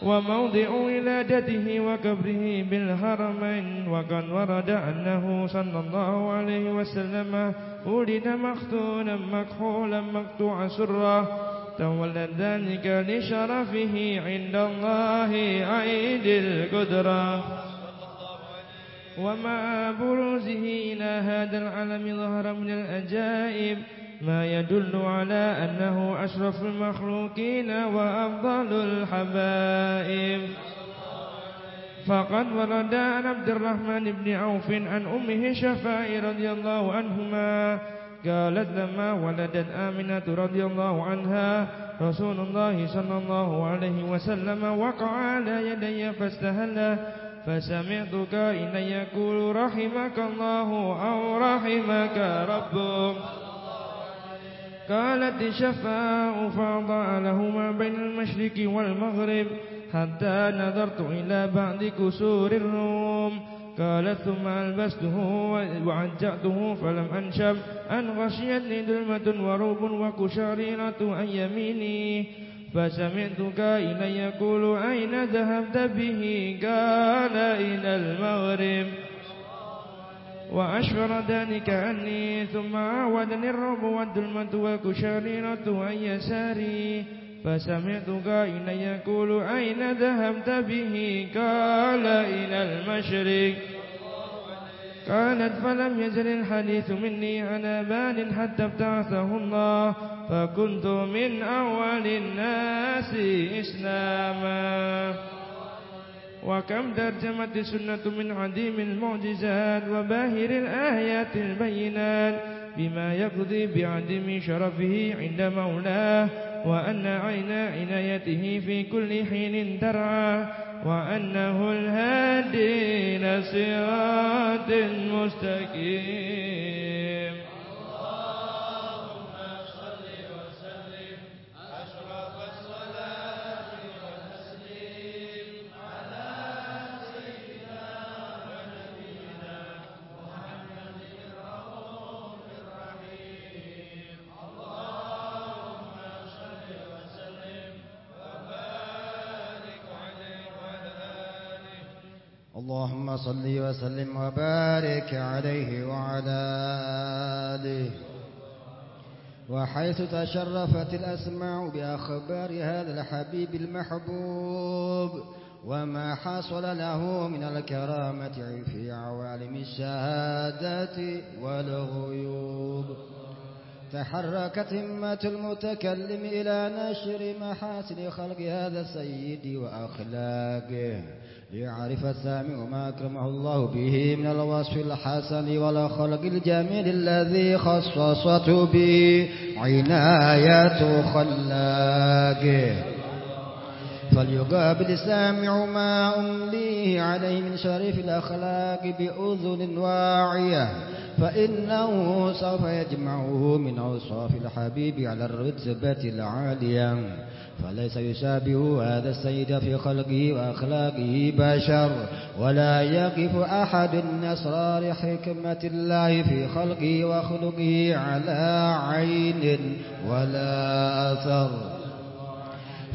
وموضع ولادته وكبره بالهرمين وقد ورد أنه صلى الله عليه وسلم ولد مختونا مكحولا مقطوع سره تولد ذلك لشرفه عند الله عيد القدرة. ومع بروزه إلى هذا العالم ظهر من الأجائب ما يدل على أنه أشرف المخلوقين وأفضل الحبائب فقد ورد عن عبد الرحمن بن عوف عن أمه شفاء رضي الله عنهما قالت لما ولدت آمنة رضي الله عنها رسول الله صلى الله عليه وسلم وقع على يدي فاستهل فسمعت كائنا يقول رحمك الله أو رحمك ربك قالت شفاء فأضاء له ما بين المشرق والمغرب حتى نظرت إلى بعض كسور الروم. قالت ثم ألبسته وعجأته فلم أنشب. أن غشيتني ظلمة وروب وكشاريرة عن يميني. فسمعت كائنا يقول أين ذهبت به؟ قال إلى المغرب. وأشفر ذلك عني ثم عاودني الرعب والظلمة والكشاريرة عن يساري. فسمعت قائلا يقول أين ذهبت به؟ قال إلى المشرق. كانت فلم يزل الحديث مني على بال حتى ابتعثه الله فكنت من أول الناس إسلاما. وكم ترجمت السنة من عديم المعجزات وباهر الآيات البينات. بما يقضي بعدم شرفه عند مولاه وأن عين عنايته في كل حين ترعى وأنه الهادي لصراط مستقيم. اللهم صل وسلم وبارك عليه وعلى آله. وحيث تشرفت الأسماع بأخبار هذا الحبيب المحبوب وما حصل له من الكرامة في عوالم الشهادات والغيوب. تحركت همة المتكلم إلى نشر محاسن خلق هذا السيد وأخلاقه. ليعرف السامع ما أكرمه الله به من الوصف الحسن والخلق الجميل الذي خصصته به. عناية خلاقه. فليقابل السامع ما أمليه عليه من شريف الأخلاق بأذن واعية فإنه سوف يجمعه من أوصاف الحبيب على الرتبة العالية فليس يشابه هذا السيد في خلقه وأخلاقه بشر ولا يقف أحد من أسرار حكمة الله في خلقه وخلقه على عين ولا أثر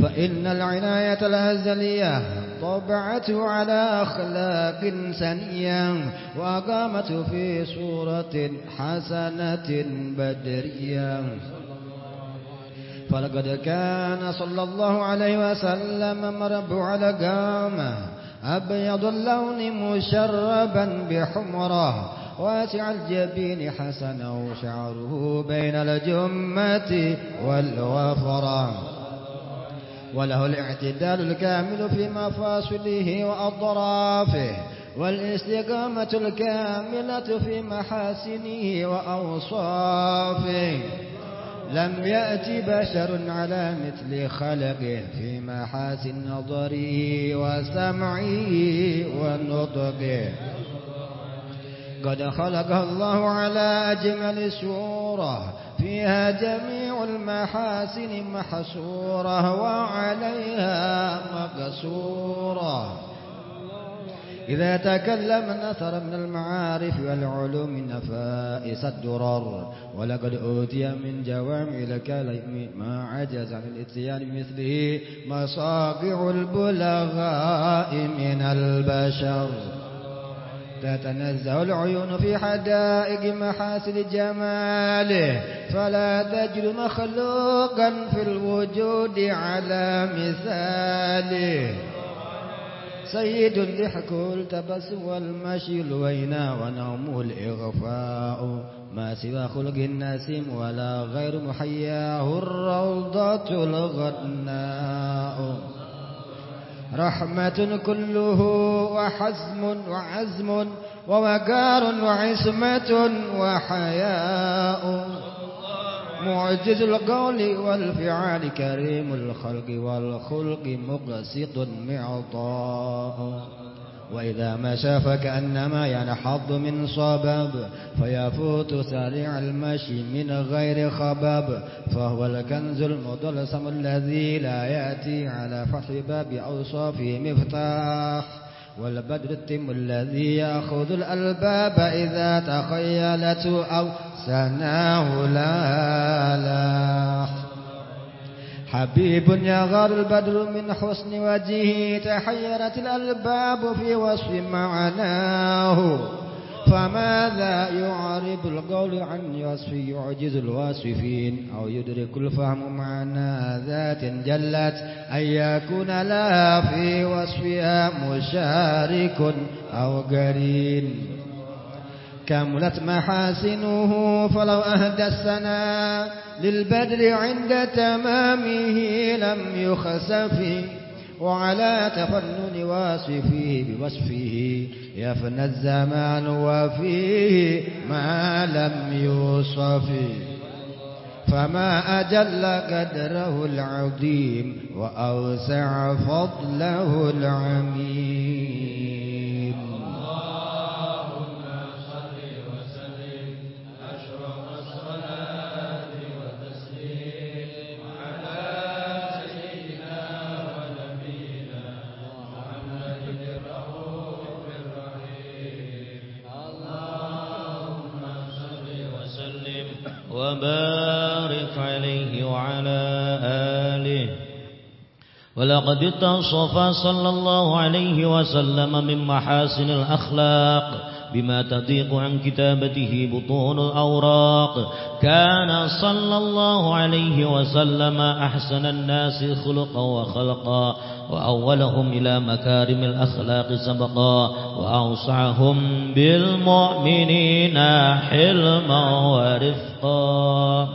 فإن العناية الأزلية طبعته على أخلاق سنية وأقامته في صورة حسنة بدرية. فلقد كان صلى الله عليه وسلم مربوع لقامة أبيض اللون مشربا بحمرة واسع الجبين حسنا شعره بين الجمة والوفرة. وله الاعتدال الكامل في مفاصله وأطرافه والاستقامة الكاملة في محاسنه وأوصافه. لم يأتي بشر على مثل خلقه في محاسن نظره وسمعه ونطقه. قد خلق الله على أجمل سورة فيها جميع المحاسن محسورة وعليها مقصورة إذا تكلم نثر من المعارف والعلوم نفائس الدرر ولقد أوتي من جوامع الكلم ما عجز عن الإتيان بمثله مصاقع البلغاء من البشر. تتنزه العيون في حدائق محاسن جماله فلا تجد مخلوقا في الوجود على مثاله. سيد ضحك التبسم والمشي الوينا ونوم الإغفاء. ما سوى خلق النسيم ولا غير محياه الروضة الغناء. رحمة كله وحزم وعزم ووقار وعصمة وحياء. معجز القول والفعال كريم الخلق والخلق مقسط معطاء وإذا مشى فكأنما ينحض من صبب فيفوت سريع المشي من غير خبب فهو الكنز المطلسم الذي لا يأتي على فتح باب أوصافه مفتاح. والبدر التم الذي يأخذ الألباب إذا تخيلته أو سناه لا لاح حبيب يغار البدر من حسن وجهه تحيرت الألباب في وصف معناه. فماذا يعرب القول عن وصف يعجز الواصفين؟ أو يدرك الفهم معنى ذات جلت؟ أن يكون لها في وصفها مشارك أو قرين. كملت محاسنه فلو أهدى السنا للبدر عند تمامه لم يخسف وعلى تفنن واصفه بوصفه يفنى الزمان وفيه ما لم يوصف. فما أجل قدره العظيم وأوسع فضله العميم. وبارك عليه وعلى آله. ولقد اتصف صلى الله عليه وسلم من محاسن الأخلاق بما تضيق عن كتابته بطون الأوراق. كان صلى الله عليه وسلم أحسن الناس خلقا وخلقا وأولهم إلى مكارم الأخلاق سبقا وأوسعهم بالمؤمنين حلما ورفقا.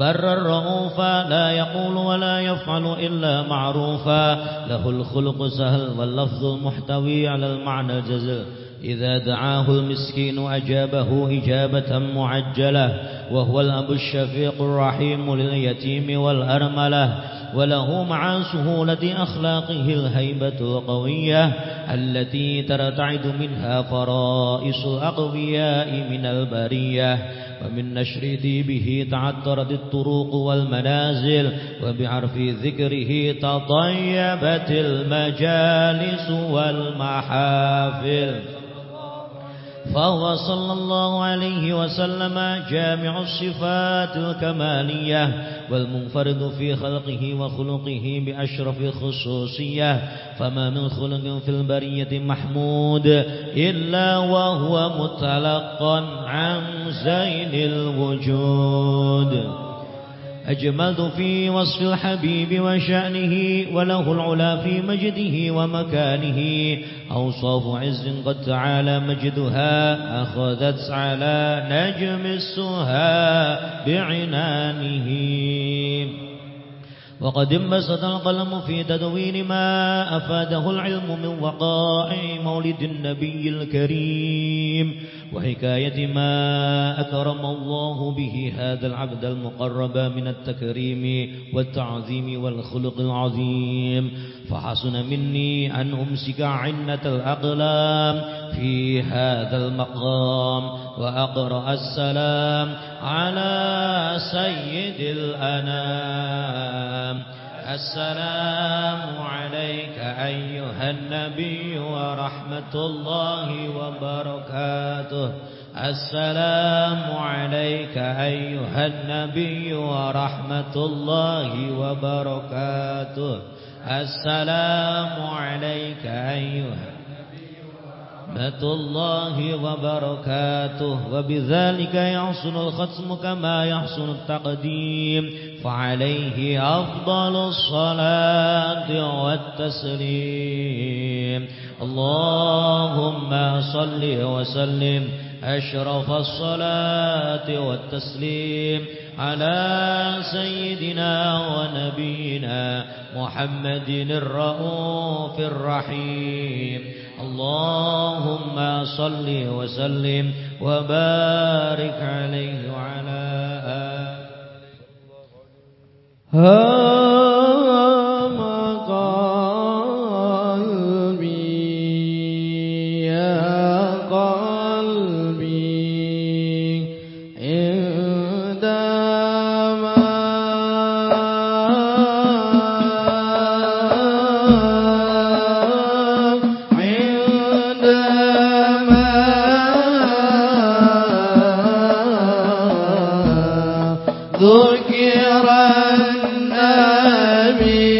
بر الرؤوفا لا يقول ولا يفعل إلا معروفا له الخلق سهل واللفظ المحتوي على المعنى الجزل إذا دعاه المسكين أجابه إجابة معجلة وهو الأب الشفيق الرحيم لليتيم والأرملة وله مع سهولة أخلاقه الهيبة القوية التي ترتعد منها فرائص الأقوياء من البرية ومن نشر ديبه تعطرت الطرق والمنازل وبعرف ذكره تطيبت المجالس والمحافل. فهو صلى الله عليه وسلم جامع الصفات الكمالية والمنفرد في خلقه وخلقه بأشرف خصوصية. فما من خلق في البرية محمود إلا وهو متلقا عن زين الوجود. أجملت في وصف الحبيب وشأنه وله العلا في مجده ومكانه. أوصاف عز قد تعالى مجدها أخذت على نجم السها بعنانه. وقد انبسط القلم في تدوين ما أفاده العلم من وقائع مولد النبي الكريم. وحكاية ما أكرم الله به هذا العبد المقرب من التكريم والتعظيم والخلق العظيم. فحسن مني أن أمسك عنة الأقلام في هذا المقام وأقرأ السلام على سيد الأنام. السلام عليك أيها النبي ورحمة الله وبركاته. السلام عليك أيها النبي ورحمة الله وبركاته. السلام عليك أيها رحمة الله وبركاته. وبذلك يحصل الختم كما يحصل التقديم. فعليه أفضل الصلاة والتسليم. اللهم صل وسلم أشرف الصلاة والتسليم على سيدنا ونبينا محمد الرؤوف الرحيم. اللهم صل وسلم وبارك عليه وعلى آله Oh العالمين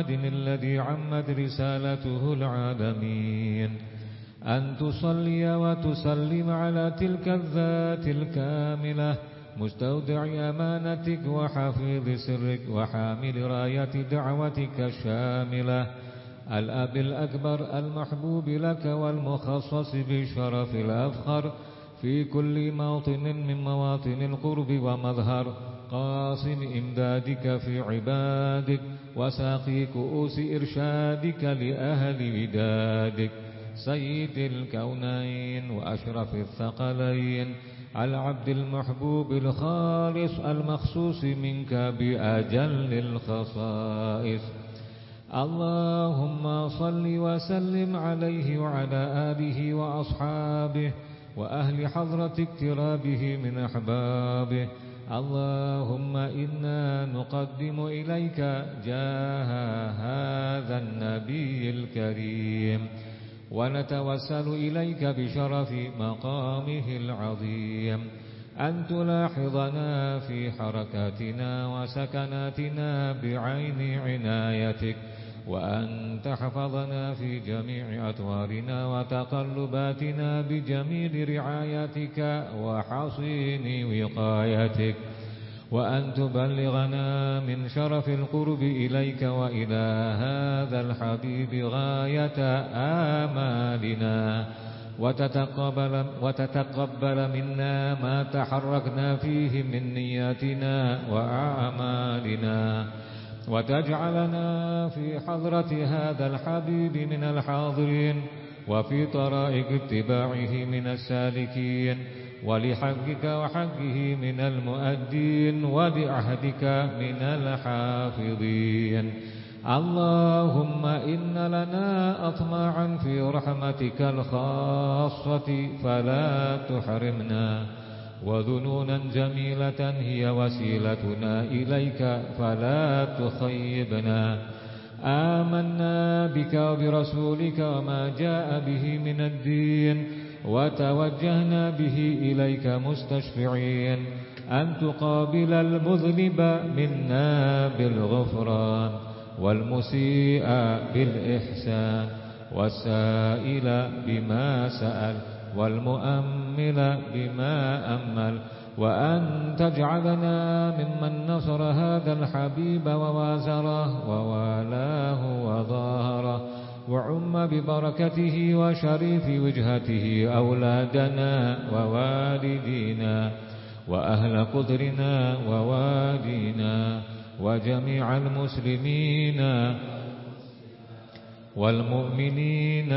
محمد الذي عمت رسالته العالمين. أن تصلي وتسلم على تلك الذات الكاملة مستودع أمانتك وحفيظ سرك وحامل راية دعوتك الشاملة. الأب الأكبر المحبوب لك والمخصص بالشرف الأفخر في كل موطن من مواطن القرب ومظهر. قاصم إمدادك في عبادك وساقي كؤوس إرشادك لأهل ودادك. سيد الكونين وأشرف الثقلين العبد المحبوب الخالص المخصوص منك بأجل الخصائص. اللهم صل وسلم عليه وعلى آله وأصحابه وأهل حضرة اقترابه من أحبابه. اللهم إنا نقدم إليك جاه هذا النبي الكريم ونتوسل إليك بشرف مقامه العظيم أن تلاحظنا في حركاتنا وسكناتنا بعين عنايتك وأن تحفظنا في جميع أطوارنا وتقلباتنا بجميل رعايتك وحصين وقايتك. وأن تبلغنا من شرف القرب إليك وإلى هذا الحبيب غاية آمالنا. وتتقبل, وتتقبل منا ما تحركنا فيه من نياتنا وأعمالنا. وتجعلنا في حضرة هذا الحبيب من الحاضرين وفي طرائق اتباعه من السالكين ولحقك وحقه من المؤدين ولعهدك من الحافظين. اللهم إن لنا أطماعا في رحمتك الخاصة فلا تحرمنا. وذنونا جميلة هي وسيلتنا إليك فلا تخيبنا. آمنا بك وبرسولك وما جاء به من الدين وتوجهنا به إليك مستشفعين. أن تقابل المذنب منا بالغفران والمسيء بالإحسان والسائل بما سأل. والمؤمل بما أمل وأن تجعلنا ممن نصر هذا الحبيب ووازره ووالاه وظاهره وعم ببركته وشريف وجهته أولادنا ووالدينا وأهل قدرنا ووادينا وجميع المسلمين والمؤمنين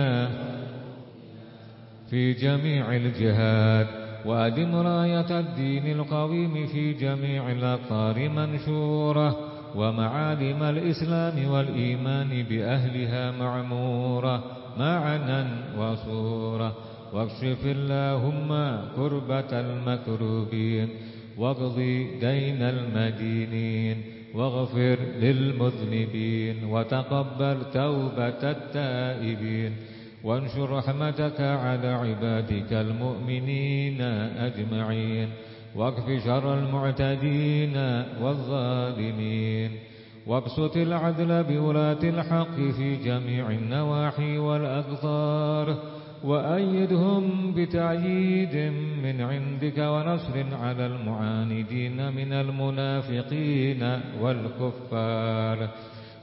في جميع الجهات وأدم راية الدين القويم في جميع الأقطار منشورة ومعالم الإسلام والإيمان بأهلها معمورة معنا وصورة. واكشف اللهم كربة المكروبين واقض دين المدينين واغفر للمذنبين وتقبل توبة التائبين. وانشر رحمتك على عبادك المؤمنين أجمعين. واكف شر المعتدين والظالمين. وابسط العدل بولاة الحق في جميع النواحي والأقطار وأيدهم بتأييد من عندك ونصر على المعاندين من المنافقين والكفار.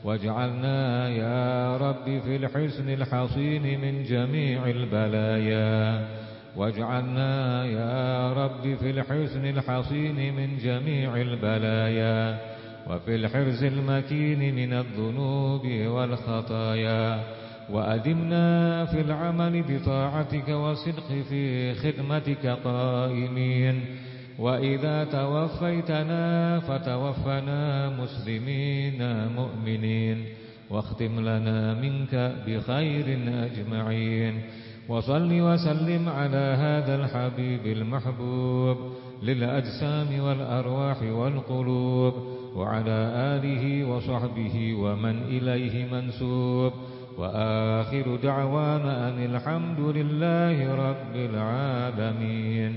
واجعلنا يا رب في الحسن الحصين من جميع البلايا. واجعلنا يا رب في الحسن الحصين من جميع البلايا. وفي الحرز المكين من الذنوب والخطايا. وأدمنا في العمل بطاعتك والصدق في خدمتك قائمين. وإذا توفيتنا فتوفنا مسلمين مؤمنين واختم لنا منك بخير أجمعين وصل وسلم على هذا الحبيب المحبوب للأجسام والأرواح والقلوب وعلى آله وصحبه ومن إليه منسوب وآخر دعوانا أن الحمد لله رب العالمين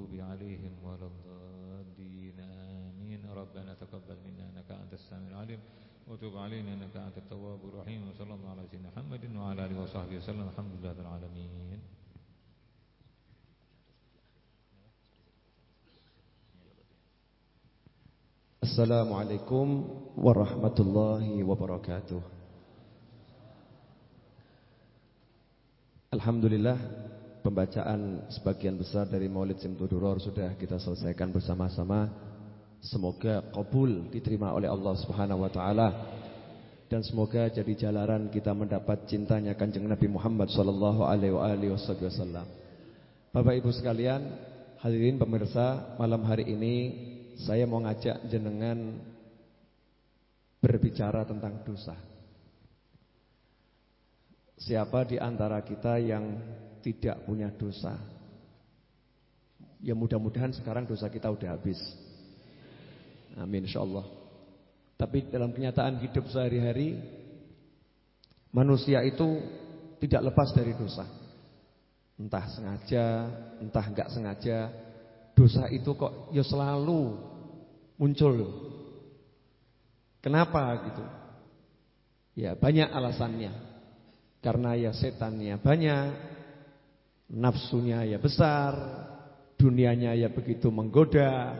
المغضوب عليهم ولا الضالين. آمين. ربنا تقبل منا إنك أنت السميع العليم. وتب علينا إنك أنت التواب الرحيم. وصلى الله على سيدنا محمد وعلى آله وصحبه وسلم. الحمد لله رب العالمين. Assalamualaikum warahmatullahi wabarakatuh Alhamdulillah Pembacaan sebagian besar dari Maulid Simtuduror Sudah kita selesaikan bersama-sama Semoga kabul diterima oleh Allah subhanahu wa ta'ala Dan semoga jadi jalanan kita mendapat cintanya kanjeng Nabi Muhammad Sallallahu alaihi wasallam Bapak ibu sekalian Hadirin pemirsa malam hari ini saya mau ngajak jenengan berbicara tentang dosa. Siapa di antara kita yang tidak punya dosa? Ya mudah-mudahan sekarang dosa kita udah habis. Amin insyaallah. Tapi dalam kenyataan hidup sehari-hari manusia itu tidak lepas dari dosa. Entah sengaja, entah enggak sengaja, dosa itu kok ya selalu muncul. Kenapa gitu? Ya banyak alasannya. Karena ya setannya banyak, nafsunya ya besar, dunianya ya begitu menggoda,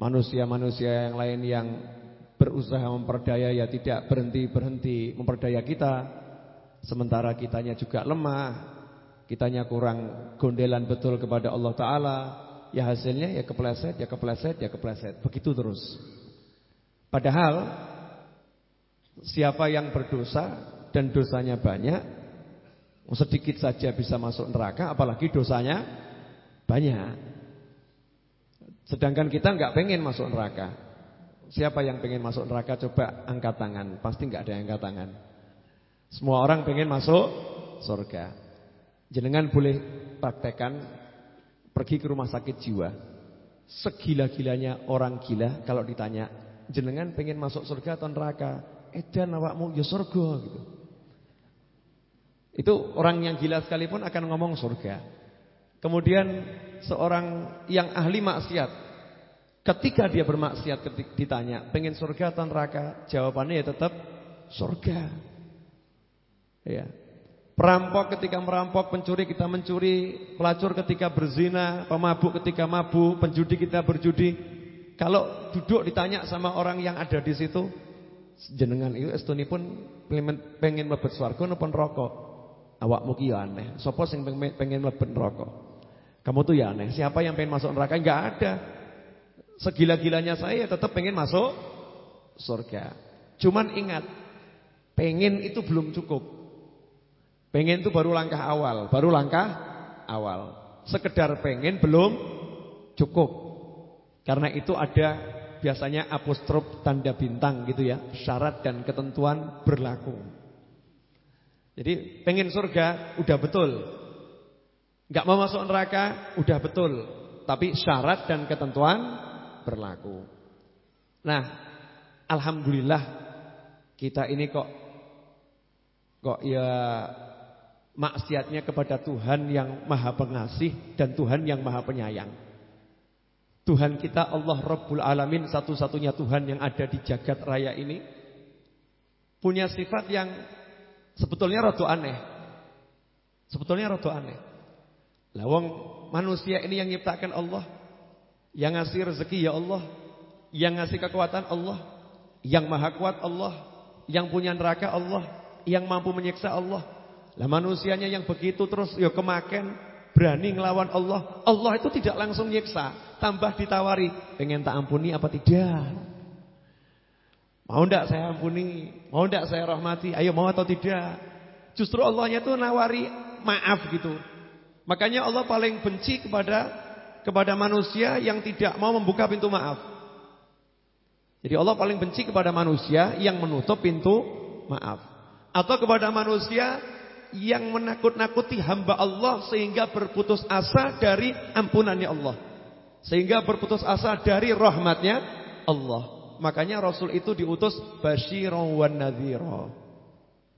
manusia-manusia yang lain yang berusaha memperdaya ya tidak berhenti-berhenti memperdaya kita, sementara kitanya juga lemah, kitanya kurang gondelan betul kepada Allah Ta'ala, ya hasilnya ya kepleset, ya kepleset, ya kepleset. Begitu terus. Padahal siapa yang berdosa dan dosanya banyak, sedikit saja bisa masuk neraka, apalagi dosanya banyak. Sedangkan kita nggak pengen masuk neraka. Siapa yang pengen masuk neraka coba angkat tangan. Pasti nggak ada yang angkat tangan. Semua orang pengen masuk surga. Jenengan boleh praktekan pergi ke rumah sakit jiwa. Segila-gilanya orang gila kalau ditanya, jenengan pengen masuk surga atau neraka? Edan awakmu ya surga gitu. Itu orang yang gila sekalipun akan ngomong surga. Kemudian seorang yang ahli maksiat ketika dia bermaksiat ketika ditanya, pengen surga atau neraka? Jawabannya ya tetap surga. Ya. Perampok ketika merampok, pencuri kita mencuri, pelacur ketika berzina, pemabuk ketika mabuk, penjudi kita berjudi. Kalau duduk ditanya sama orang yang ada di situ, jenengan itu estuni pun pengen mabut swarga napa neraka? Awakmu ki ya aneh. Sapa sing pengen mlebu neraka? Kamu tuh ya aneh. Siapa yang pengen masuk neraka? Enggak ada. Segila-gilanya saya tetap pengen masuk surga. Cuman ingat, pengen itu belum cukup. Pengen itu baru langkah awal, baru langkah awal. Sekedar pengen belum cukup. Karena itu ada biasanya apostrof tanda bintang gitu ya, syarat dan ketentuan berlaku. Jadi pengen surga udah betul. Enggak mau masuk neraka udah betul. Tapi syarat dan ketentuan berlaku. Nah, alhamdulillah kita ini kok kok ya maksiatnya kepada Tuhan yang Maha Pengasih dan Tuhan yang Maha Penyayang. Tuhan kita Allah Rabbul Alamin satu-satunya Tuhan yang ada di jagat raya ini punya sifat yang Sebetulnya rada aneh. Sebetulnya rada aneh. Lawang manusia ini yang nyiptakan Allah, yang ngasih rezeki ya Allah, yang ngasih kekuatan Allah, yang maha kuat Allah, yang punya neraka Allah, yang mampu menyiksa Allah. Lah manusianya yang begitu terus ya kemaken berani ngelawan Allah. Allah itu tidak langsung nyiksa, tambah ditawari, pengen tak ampuni apa tidak? Mau ndak saya ampuni? Mau ndak saya rahmati? Ayo mau atau tidak? Justru Allahnya itu nawari maaf gitu. Makanya Allah paling benci kepada kepada manusia yang tidak mau membuka pintu maaf. Jadi Allah paling benci kepada manusia yang menutup pintu maaf. Atau kepada manusia yang menakut-nakuti hamba Allah sehingga berputus asa dari ampunannya Allah. Sehingga berputus asa dari rahmatnya Allah. Makanya Rasul itu diutus basyiran wan nadhira.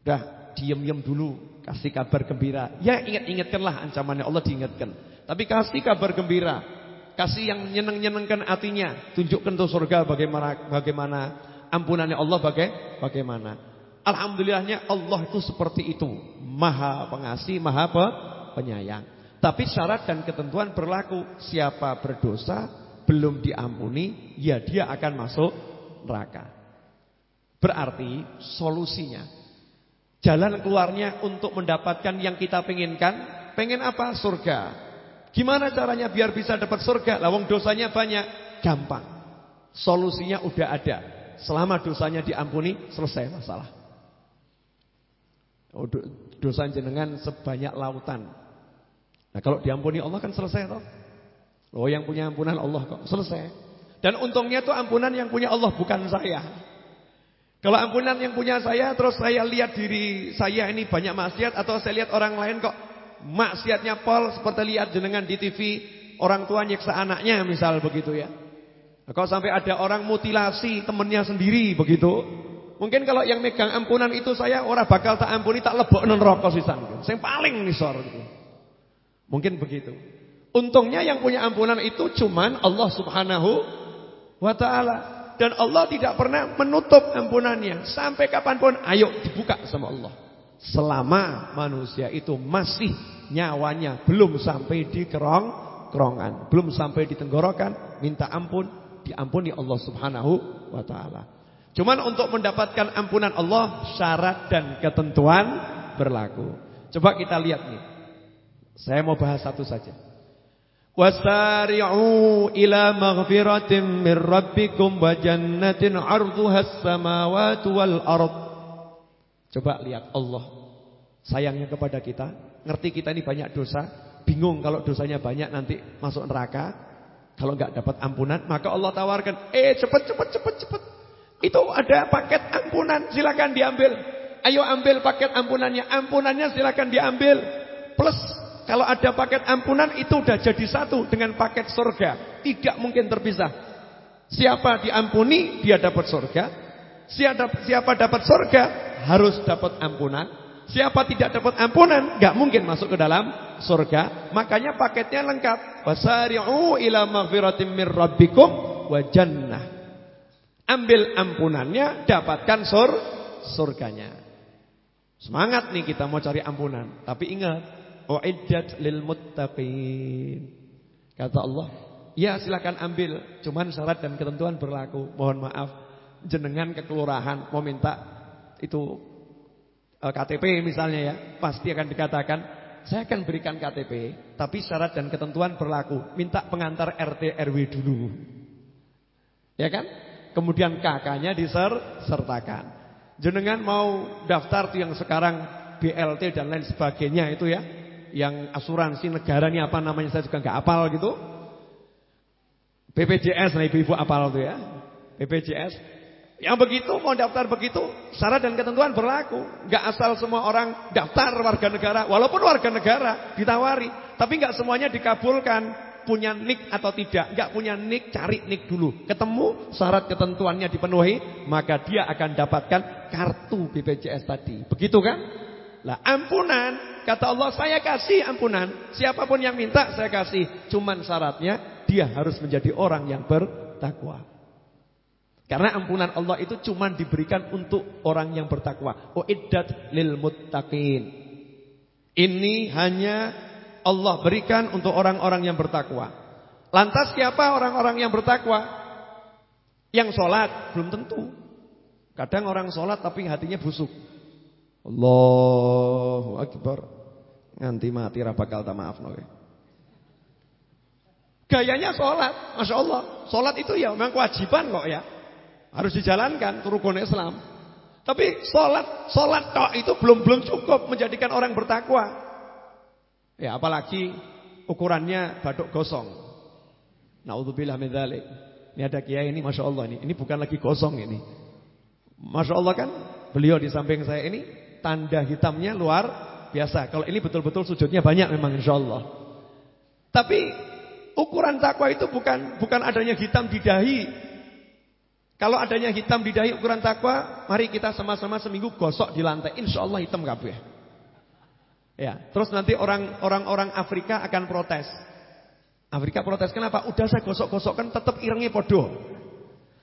Dah, diam-diam dulu, kasih kabar gembira. Ya ingat-ingatkanlah ancamannya Allah diingatkan. Tapi kasih kabar gembira. Kasih yang nyeneng-nyenengkan hatinya. Tunjukkan tuh surga bagaimana bagaimana ampunannya Allah baga bagaimana. Alhamdulillahnya Allah itu seperti itu. Maha pengasih, maha penyayang. Tapi syarat dan ketentuan berlaku. Siapa berdosa belum diampuni, ya dia akan masuk neraka. Berarti solusinya jalan keluarnya untuk mendapatkan yang kita penginkan, pengen apa? Surga. Gimana caranya biar bisa dapat surga? Lawang dosanya banyak, gampang. Solusinya udah ada. Selama dosanya diampuni, selesai masalah. Oh, dosa jenengan sebanyak lautan. Nah, kalau diampuni Allah kan selesai toh. Oh yang punya ampunan Allah kok. Selesai. Dan untungnya itu ampunan yang punya Allah bukan saya. Kalau ampunan yang punya saya terus saya lihat diri saya ini banyak maksiat atau saya lihat orang lain kok maksiatnya pol seperti lihat jenengan di TV orang tua nyiksa anaknya misal begitu ya. Kalau sampai ada orang mutilasi temennya sendiri begitu. Mungkin kalau yang megang ampunan itu saya orang bakal tak ampuni tak lebok neraka sisan. Yang paling nisor gitu. Mungkin begitu. Untungnya yang punya ampunan itu cuman Allah Subhanahu wa taala dan Allah tidak pernah menutup ampunannya sampai kapan pun ayo dibuka sama Allah. Selama manusia itu masih nyawanya belum sampai di kerong kerongan, belum sampai di tenggorokan, minta ampun, diampuni Allah Subhanahu wa taala. Cuman untuk mendapatkan ampunan Allah syarat dan ketentuan berlaku. Coba kita lihat nih. Saya mau bahas satu saja. Maghfiratin min rabbikum wa jannatin 'arduha as-samawati wal ard. Coba lihat Allah sayangnya kepada kita, ngerti kita ini banyak dosa, bingung kalau dosanya banyak nanti masuk neraka. Kalau enggak dapat ampunan, maka Allah tawarkan, "Eh, cepat cepat cepat cepat. Itu ada paket ampunan, silakan diambil. Ayo ambil paket ampunannya. Ampunannya silakan diambil. Plus kalau ada paket ampunan itu sudah jadi satu dengan paket surga. Tidak mungkin terpisah. Siapa diampuni dia dapat surga. Siapa, siapa dapat surga harus dapat ampunan. Siapa tidak dapat ampunan nggak mungkin masuk ke dalam surga. Makanya paketnya lengkap. Wasari'u ila maghfiratin mir rabbikum wa jannah. Ambil ampunannya, dapatkan sur surganya. Semangat nih kita mau cari ampunan. Tapi ingat, uiddat lil muttaqin. Kata Allah, ya silakan ambil, cuman syarat dan ketentuan berlaku. Mohon maaf, jenengan ke kelurahan mau minta itu eh, KTP misalnya ya, pasti akan dikatakan saya akan berikan KTP, tapi syarat dan ketentuan berlaku. Minta pengantar RT RW dulu. Ya kan? Kemudian kakaknya disertakan. Jenengan mau daftar tuh yang sekarang BLT dan lain sebagainya itu ya. Yang asuransi negara ini apa namanya saya juga nggak apal gitu. BPJS nah ibu-ibu apal tuh ya. BPJS yang begitu mau daftar begitu syarat dan ketentuan berlaku. Gak asal semua orang daftar warga negara walaupun warga negara ditawari, tapi gak semuanya dikabulkan. Punya nik atau tidak? Gak punya nik, cari nik dulu. Ketemu syarat ketentuannya dipenuhi, maka dia akan dapatkan kartu BPJS tadi. Begitu kan? Lah ampunan, kata Allah saya kasih ampunan. Siapa pun yang minta saya kasih. Cuman syaratnya dia harus menjadi orang yang bertakwa. Karena ampunan Allah itu cuma diberikan untuk orang yang bertakwa. Uiddat lil muttaqin. Ini hanya Allah berikan untuk orang-orang yang bertakwa. Lantas siapa orang-orang yang bertakwa? Yang sholat belum tentu. Kadang orang sholat tapi hatinya busuk. Allahu Akbar. Nganti mati bakal tak maaf no. Gayanya sholat, masya Allah. Sholat itu ya memang kewajiban kok ya. Harus dijalankan rukun Islam. Tapi sholat, sholat tok itu belum belum cukup menjadikan orang bertakwa. Ya apalagi ukurannya baduk gosong. Naudzubillah min dzalik. Ini ada kiai ini Masya Allah ini. Ini bukan lagi gosong ini. Masya Allah kan beliau di samping saya ini tanda hitamnya luar biasa. Kalau ini betul-betul sujudnya banyak memang insya Allah. Tapi ukuran takwa itu bukan bukan adanya hitam di dahi kalau adanya hitam di dahi ukuran takwa, mari kita sama-sama seminggu gosok di lantai. Insya Allah hitam kabeh. Ya, terus nanti orang-orang Afrika akan protes. Afrika protes kenapa? Udah saya gosok-gosok kan tetap irengnya podo.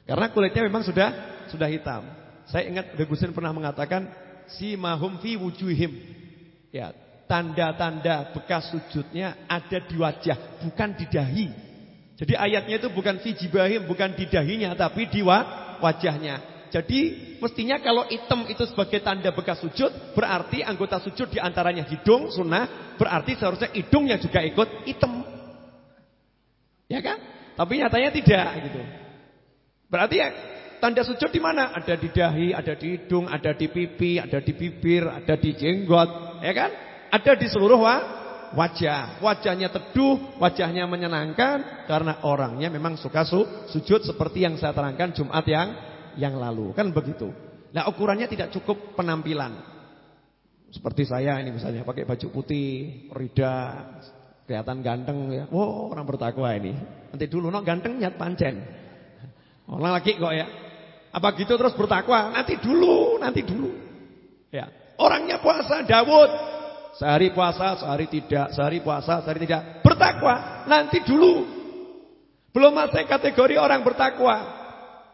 Karena kulitnya memang sudah sudah hitam. Saya ingat Begusin pernah mengatakan si mahum fi wujuhim. Ya, tanda-tanda bekas sujudnya ada di wajah, bukan di dahi. Jadi ayatnya itu bukan fi jibahim, bukan di dahinya tapi di wajahnya. Jadi mestinya kalau hitam itu sebagai tanda bekas sujud, berarti anggota sujud di antaranya hidung, sunnah, berarti seharusnya hidungnya juga ikut hitam. Ya kan? Tapi nyatanya tidak gitu. Berarti ya tanda sujud di mana? Ada di dahi, ada di hidung, ada di pipi, ada di bibir, ada di jenggot, ya kan? Ada di seluruh wajah. Wajahnya teduh, wajahnya menyenangkan karena orangnya memang suka su, sujud seperti yang saya terangkan Jumat yang yang lalu. Kan begitu. Nah, ukurannya tidak cukup penampilan. Seperti saya ini misalnya pakai baju putih, rida, kelihatan ganteng ya. Wow, orang bertakwa ini. Nanti dulu no ganteng nyat pancen. Orang lagi kok ya. Apa gitu terus bertakwa? Nanti dulu, nanti dulu. Ya. Orangnya puasa Dawud Sehari puasa, sehari tidak, sehari puasa, sehari tidak. Bertakwa nanti dulu. Belum masuk kategori orang bertakwa.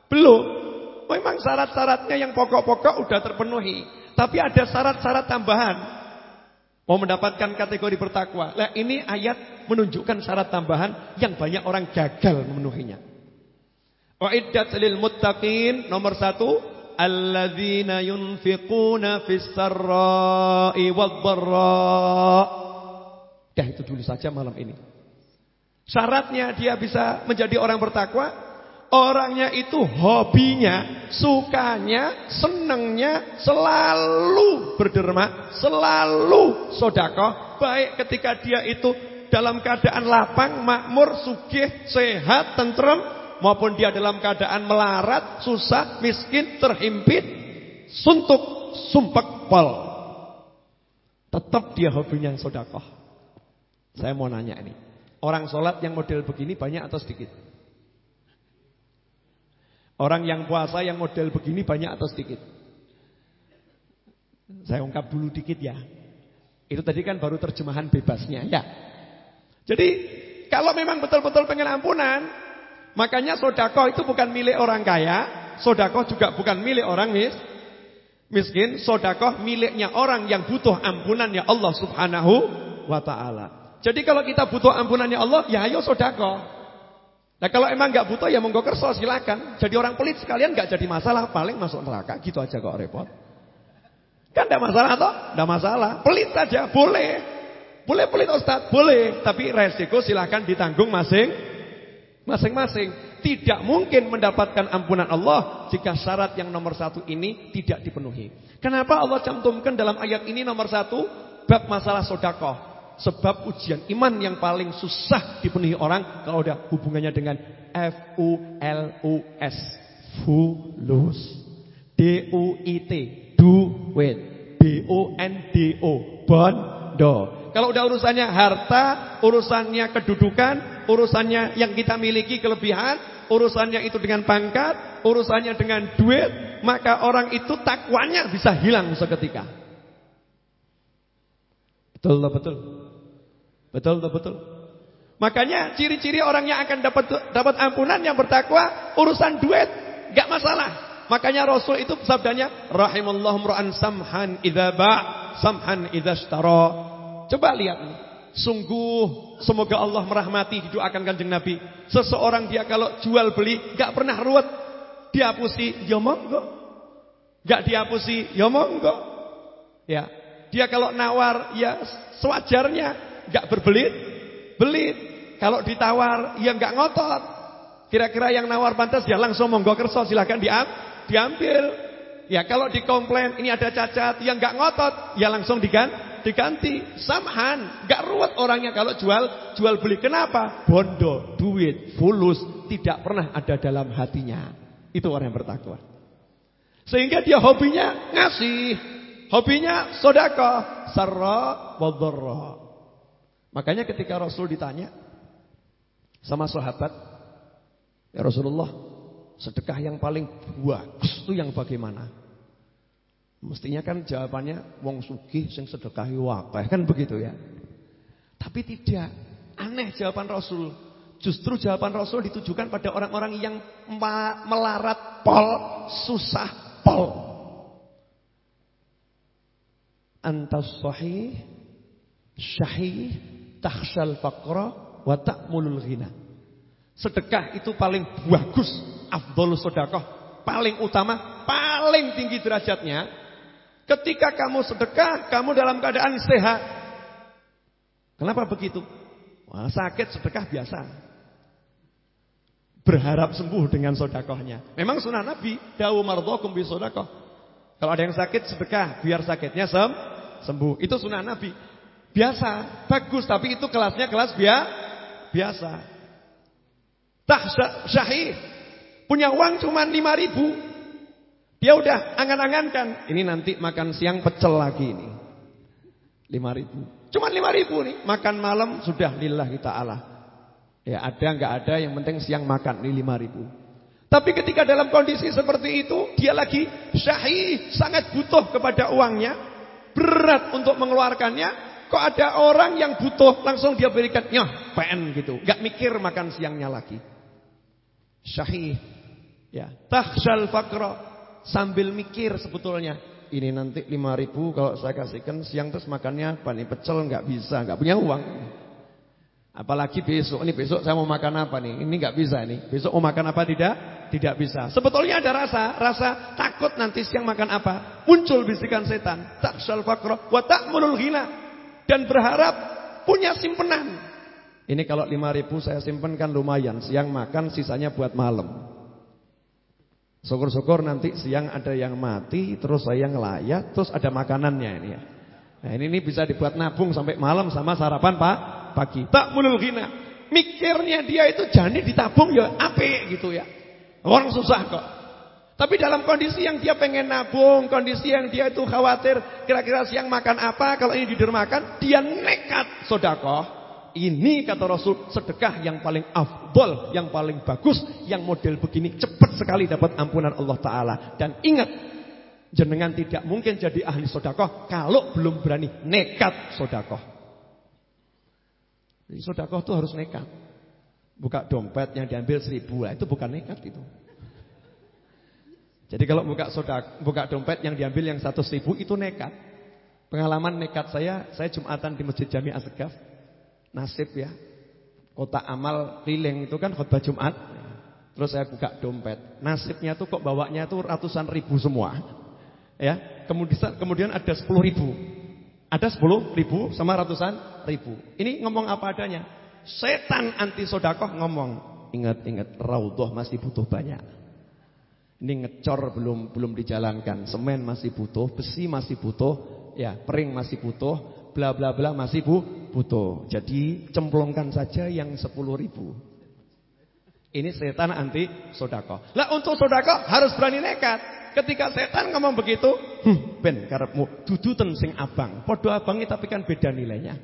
Belum. Memang syarat-syaratnya yang pokok-pokok udah terpenuhi. Tapi ada syarat-syarat tambahan. Mau mendapatkan kategori bertakwa. Nah ini ayat menunjukkan syarat tambahan yang banyak orang gagal memenuhinya. Wa'iddat lil muttaqin nomor satu alladzina yunfiquna fis sarra'i wad-dharra. Dah itu dulu saja malam ini. Syaratnya dia bisa menjadi orang bertakwa Orangnya itu hobinya, sukanya, senangnya selalu berderma, selalu sodako. Baik ketika dia itu dalam keadaan lapang, makmur, sugih, sehat, tentrem maupun dia dalam keadaan melarat, susah, miskin, terhimpit, suntuk, sumpek pol. Tetap dia hobinya sodakoh. Saya mau nanya ini. Orang sholat yang model begini banyak atau sedikit? Orang yang puasa yang model begini banyak atau sedikit? Saya ungkap dulu dikit ya. Itu tadi kan baru terjemahan bebasnya ya. Jadi kalau memang betul-betul pengen ampunan, Makanya sodako itu bukan milik orang kaya, sodako juga bukan milik orang mis, miskin, sodako miliknya orang yang butuh ampunannya Allah subhanahu wa ta'ala. Jadi kalau kita butuh ampunannya Allah, ya ayo sodako. Nah kalau emang nggak butuh ya monggo kerso silakan. Jadi orang pelit sekalian nggak jadi masalah, paling masuk neraka gitu aja kok repot. Kan tidak masalah toh? Tidak masalah. Pelit saja, boleh. Boleh pelit Ustaz, boleh. Tapi resiko silahkan ditanggung masing masing-masing. Tidak mungkin mendapatkan ampunan Allah jika syarat yang nomor satu ini tidak dipenuhi. Kenapa Allah cantumkan dalam ayat ini nomor satu bab masalah sodakoh? Sebab ujian iman yang paling susah dipenuhi orang kalau udah hubungannya dengan F U L U S, fulus. D U I T, duit. B O N D O, bondo. Kalau udah urusannya harta, urusannya kedudukan, urusannya yang kita miliki kelebihan, urusannya itu dengan pangkat, urusannya dengan duit, maka orang itu takwanya bisa hilang seketika. Betul betul. Betul betul. Makanya ciri-ciri orang yang akan dapat dapat ampunan yang bertakwa urusan duit gak masalah. Makanya Rasul itu sabdanya rahimallahu ra'an samhan idza ba' samhan idza. Coba lihat. Sungguh semoga Allah merahmati didoakan Kanjeng Nabi. Seseorang dia kalau jual beli gak pernah ruwet. Dihapusi, ya monggo. Gak dihapusi, ya monggo. Ya. Dia kalau nawar ya sewajarnya, gak berbelit, belit. Kalau ditawar ya gak ngotot. Kira-kira yang nawar pantas ya langsung monggo kerso silahkan diambil diambil. Ya kalau dikomplain ini ada cacat yang nggak ngotot, ya langsung diganti, diganti. Samhan, nggak ruwet orangnya kalau jual jual beli. Kenapa? Bondo, duit, fulus tidak pernah ada dalam hatinya. Itu orang yang bertakwa. Sehingga dia hobinya ngasih, hobinya sodako, sarra wadharra. Makanya ketika Rasul ditanya sama sahabat, ya Rasulullah, Sedekah yang paling bagus itu yang bagaimana? Mestinya kan jawabannya wong sugih sing sedekahi wakeh kan begitu ya. Tapi tidak. Aneh jawaban Rasul. Justru jawaban Rasul ditujukan pada orang-orang yang melarat pol, susah pol. Antas sahih, syahih, takhshal faqra wa ta'mulul ghina. Sedekah itu paling bagus afdolus sodakoh paling utama, paling tinggi derajatnya. Ketika kamu sedekah, kamu dalam keadaan sehat. Kenapa begitu? Wah, sakit sedekah biasa. Berharap sembuh dengan sodakohnya. Memang sunnah Nabi, dawu mardhokum bi sodakoh. Kalau ada yang sakit sedekah, biar sakitnya sem sembuh. Itu sunnah Nabi. Biasa, bagus, tapi itu kelasnya kelas biasa. biasa. Tah syahih, Punya uang cuma 5 ribu. Dia udah angan-angankan. Ini nanti makan siang pecel lagi ini. 5 ribu. Cuma 5 ribu nih. Makan malam sudah lillahi ta'ala. Ya ada nggak ada yang penting siang makan ini 5 ribu. Tapi ketika dalam kondisi seperti itu. Dia lagi syahih. Sangat butuh kepada uangnya. Berat untuk mengeluarkannya. Kok ada orang yang butuh langsung dia berikan. Nyah PN gitu. Gak mikir makan siangnya lagi. Syahih Ya, takhsyal faqra sambil mikir sebetulnya. Ini nanti 5000 kalau saya kasihkan siang terus makannya apa nih? Pecel nggak bisa, nggak punya uang. Apalagi besok, ini besok saya mau makan apa nih? Ini nggak bisa nih. Besok mau makan apa tidak? Tidak bisa. Sebetulnya ada rasa, rasa takut nanti siang makan apa? Muncul bisikan setan, takhsyal faqra wa ta'mulul ghina dan berharap punya simpenan. Ini kalau 5000 saya simpenkan lumayan, siang makan sisanya buat malam. Syukur-syukur nanti siang ada yang mati, terus saya ngelayat, terus ada makanannya ini ya. Nah ini, ini bisa dibuat nabung sampai malam sama sarapan pak pagi. Tak mulul gina. Mikirnya dia itu jani ditabung ya ape gitu ya. Orang susah kok. Tapi dalam kondisi yang dia pengen nabung, kondisi yang dia itu khawatir kira-kira siang makan apa, kalau ini didermakan, dia nekat sodakoh. Ini kata Rasul sedekah yang paling afdol, yang paling bagus, yang model begini cepat sekali dapat ampunan Allah Ta'ala. Dan ingat, jenengan tidak mungkin jadi ahli sodakoh kalau belum berani nekat sodakoh. Jadi sodakoh itu harus nekat. Buka dompet yang diambil seribu, lah itu bukan nekat itu. Jadi kalau buka sodak, buka dompet yang diambil yang satu seribu itu nekat. Pengalaman nekat saya, saya Jumatan di Masjid Jami Asgaf. Nasib ya. Kota amal keliling itu kan khutbah Jumat. Terus saya buka dompet. Nasibnya tuh kok bawanya tuh ratusan ribu semua. Ya, kemudian kemudian ada 10 ribu. Ada 10 ribu sama ratusan ribu. Ini ngomong apa adanya. Setan anti sodakoh ngomong, ingat-ingat raudhah masih butuh banyak. Ini ngecor belum belum dijalankan, semen masih butuh, besi masih butuh, ya, pering masih butuh, bla bla bla masih bu, butuh. Jadi cemplongkan saja yang 10 ribu. Ini setan anti sodako. Lah untuk sodako harus berani nekat. Ketika setan ngomong begitu, hm, ben karepmu dudu ten sing abang. Podo abangi tapi kan beda nilainya.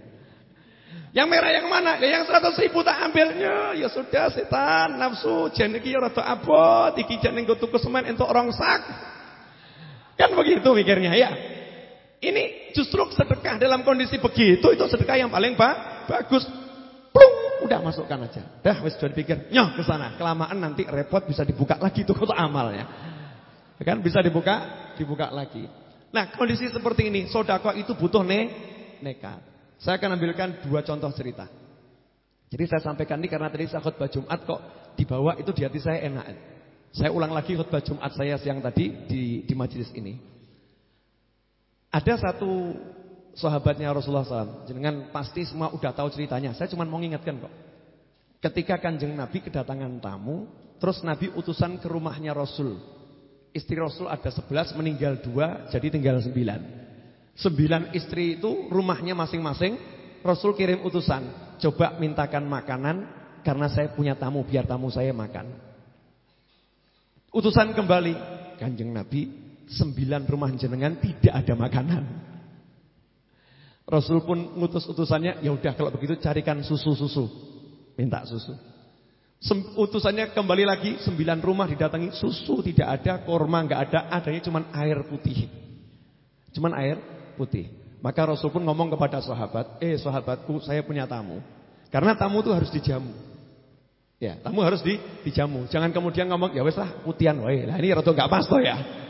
Yang merah yang mana? Ya yang 100 ribu tak ambilnya. Ya sudah setan nafsu iki ya rada abot, iki jan ning tuku semen entuk sak. Kan begitu mikirnya ya. Ini justru sedekah dalam kondisi begitu itu sedekah yang paling ba bagus. Plung, udah masukkan aja. Dah wis sudah dipikir, nyoh ke sana. Kelamaan nanti repot bisa dibuka lagi tuh kotak amalnya. Kan bisa dibuka, dibuka lagi. Nah, kondisi seperti ini, sodako itu butuh ne nekat. Saya akan ambilkan dua contoh cerita. Jadi saya sampaikan ini karena tadi saya khutbah Jumat kok dibawa itu di hati saya enak. Saya ulang lagi khutbah Jumat saya siang tadi di di majelis ini. Ada satu sahabatnya Rasulullah SAW. Jangan pasti semua udah tahu ceritanya. Saya cuma mau ingatkan kok. Ketika kanjeng Nabi kedatangan tamu, terus Nabi utusan ke rumahnya Rasul. Istri Rasul ada sebelas, meninggal dua, jadi tinggal sembilan. Sembilan istri itu rumahnya masing-masing Rasul kirim utusan Coba mintakan makanan Karena saya punya tamu biar tamu saya makan Utusan kembali Kanjeng Nabi Sembilan rumah jenengan tidak ada makanan Rasul pun ngutus utusannya Ya udah kalau begitu carikan susu-susu Minta susu Utusannya kembali lagi Sembilan rumah didatangi Susu tidak ada Korma nggak ada Adanya cuma air putih Cuman air putih. Maka Rasul pun ngomong kepada sahabat, "Eh sahabatku, saya punya tamu." Karena tamu itu harus dijamu. Ya, tamu harus di, dijamu. Jangan kemudian ngomong, "Ya wes lah, putian wae." Ini rada enggak pas toh ya.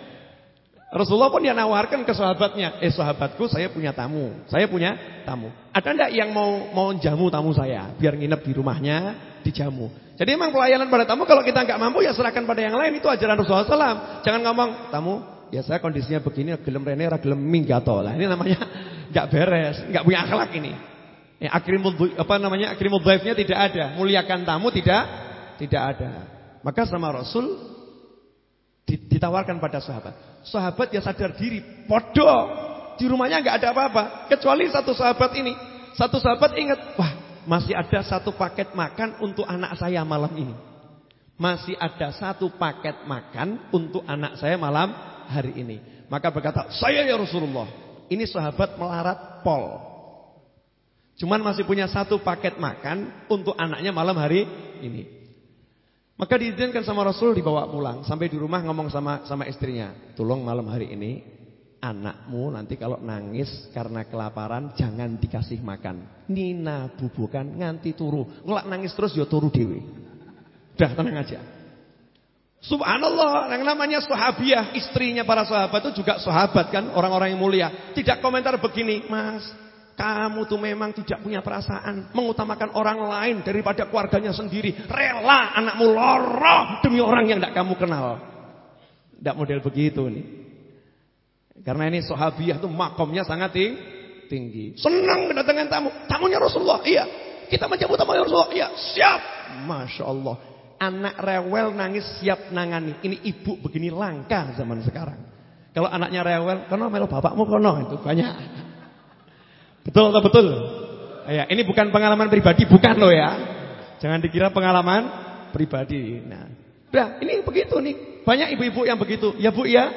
Rasulullah pun dia nawarkan ke sahabatnya, "Eh sahabatku, saya punya tamu. Saya punya tamu. Ada enggak yang mau mau jamu tamu saya biar nginep di rumahnya, dijamu?" Jadi memang pelayanan pada tamu kalau kita enggak mampu ya serahkan pada yang lain itu ajaran Rasulullah SAW. Jangan ngomong, "Tamu, Ya saya kondisinya begini, gelem rene gelem minggato. Lah ini namanya enggak beres, enggak punya akhlak ini. Ya, akrimul apa namanya? Akrimul dhaifnya tidak ada, muliakan tamu tidak tidak ada. Maka sama Rasul ditawarkan pada sahabat. Sahabat ya sadar diri, podo di rumahnya enggak ada apa-apa, kecuali satu sahabat ini. Satu sahabat ingat, wah, masih ada satu paket makan untuk anak saya malam ini. Masih ada satu paket makan untuk anak saya malam hari ini. Maka berkata, saya ya Rasulullah. Ini sahabat melarat pol. Cuman masih punya satu paket makan untuk anaknya malam hari ini. Maka diizinkan sama Rasul dibawa pulang. Sampai di rumah ngomong sama sama istrinya. Tolong malam hari ini anakmu nanti kalau nangis karena kelaparan jangan dikasih makan. Nina bubukan nganti turu. Ngelak nangis terus ya turu dewi. Udah tenang aja. Subhanallah, yang namanya sahabiah, istrinya para sahabat itu juga sahabat kan, orang-orang yang mulia. Tidak komentar begini, Mas, kamu tuh memang tidak punya perasaan mengutamakan orang lain daripada keluarganya sendiri. Rela anakmu loro demi orang yang tidak kamu kenal. Tidak model begitu nih. Karena ini sahabiah tuh makomnya sangat tinggi. Senang kedatangan tamu. Tamunya Rasulullah. Iya. Kita menjemput tamunya Rasulullah. Iya. Siap. Masya Allah. Anak rewel nangis siap nangani. Ini ibu begini langka zaman sekarang. Kalau anaknya rewel, kono melo bapakmu kono itu banyak. Betul atau betul? Ya, ini bukan pengalaman pribadi, bukan loh ya. Jangan dikira pengalaman pribadi. Nah, udah ini begitu nih. Banyak ibu-ibu yang begitu. Ya Bu ya.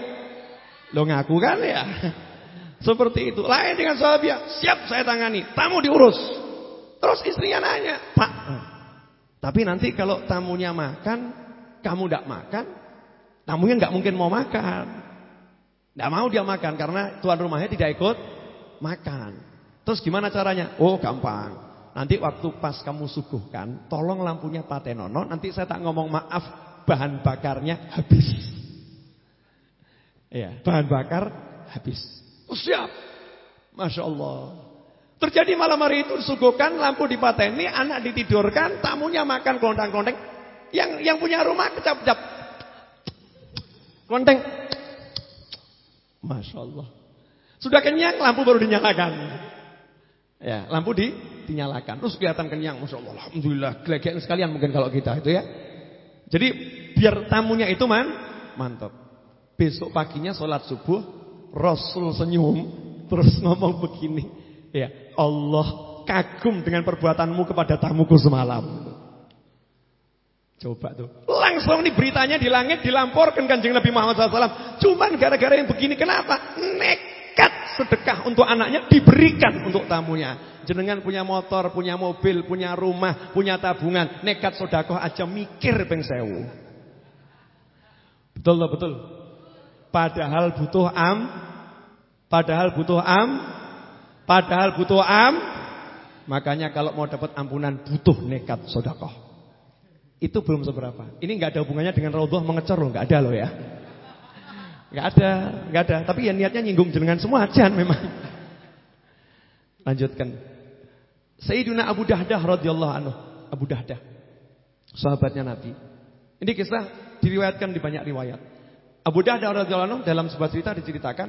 Lo ngaku kan ya. Seperti itu. Lain dengan sahabat, siap saya tangani. Tamu diurus. Terus istrinya nanya, "Pak, tapi nanti kalau tamunya makan, kamu tidak makan, tamunya nggak mungkin mau makan. Tidak mau dia makan karena tuan rumahnya tidak ikut makan. Terus gimana caranya? Oh gampang. Nanti waktu pas kamu suguhkan, tolong lampunya patenono. Nanti saya tak ngomong maaf, bahan bakarnya habis. Iya, bahan bakar habis. Oh, siap. Masya Allah. Terjadi malam hari itu disuguhkan, lampu dipateni, anak ditidurkan, tamunya makan kelondang-kelondeng. Yang yang punya rumah kecap-kecap. Kelondeng. Masya Allah. Sudah kenyang, lampu baru dinyalakan. Ya, lampu di dinyalakan. Terus kelihatan kenyang, Masya Allah. Alhamdulillah, gelegean sekalian mungkin kalau kita itu ya. Jadi biar tamunya itu man, mantap. Besok paginya sholat subuh, Rasul senyum, terus ngomong begini. Ya, Allah kagum dengan perbuatanmu kepada tamuku semalam. Coba tuh. Langsung nih beritanya di langit dilamporkan kanjeng Nabi Muhammad SAW. Cuman gara-gara yang begini kenapa? Nekat sedekah untuk anaknya diberikan untuk tamunya. Jenengan punya motor, punya mobil, punya rumah, punya tabungan. Nekat sodakoh aja mikir peng sewu. Betul loh, betul. Padahal butuh am. Padahal butuh am. Padahal butuh am. Makanya kalau mau dapat ampunan butuh nekat sodakoh. Itu belum seberapa. Ini nggak ada hubungannya dengan Raudhah mengecor loh, nggak ada loh ya. Nggak ada, nggak ada. Tapi ya niatnya nyinggung jenengan semua aja memang. Lanjutkan. Sayyidina Abu Dahdah radhiyallahu anhu. Abu Dahdah. Sahabatnya Nabi. Ini kisah diriwayatkan di banyak riwayat. Abu Dahdah radhiyallahu anhu dalam sebuah cerita diceritakan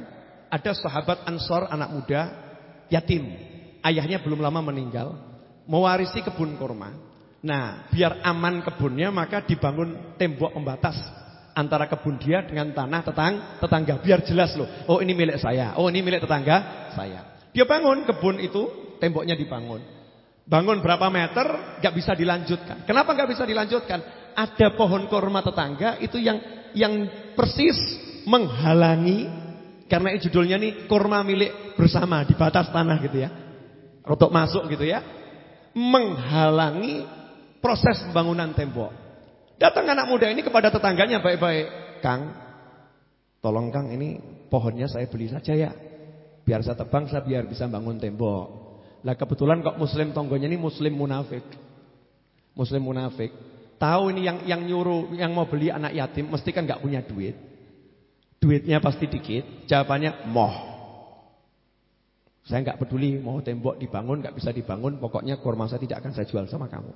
ada sahabat Ansor anak muda yatim. Ayahnya belum lama meninggal, mewarisi kebun kurma. Nah, biar aman kebunnya maka dibangun tembok pembatas antara kebun dia dengan tanah tetang tetangga biar jelas loh. Oh, ini milik saya. Oh, ini milik tetangga saya. Dia bangun kebun itu, temboknya dibangun. Bangun berapa meter nggak bisa dilanjutkan. Kenapa nggak bisa dilanjutkan? Ada pohon korma tetangga itu yang yang persis menghalangi karena judulnya nih korma milik bersama di batas tanah gitu ya. Rotok masuk gitu ya. Menghalangi proses pembangunan tembok. Datang anak muda ini kepada tetangganya baik-baik. Kang, tolong Kang ini pohonnya saya beli saja ya. Biar saya tebang, saya biar bisa bangun tembok. Lah kebetulan kok muslim tonggonya ini muslim munafik. Muslim munafik. Tahu ini yang yang nyuruh, yang mau beli anak yatim mesti kan nggak punya duit. Duitnya pasti dikit. Jawabannya moh. Saya nggak peduli mau tembok dibangun, nggak bisa dibangun, pokoknya kurma saya tidak akan saya jual sama kamu.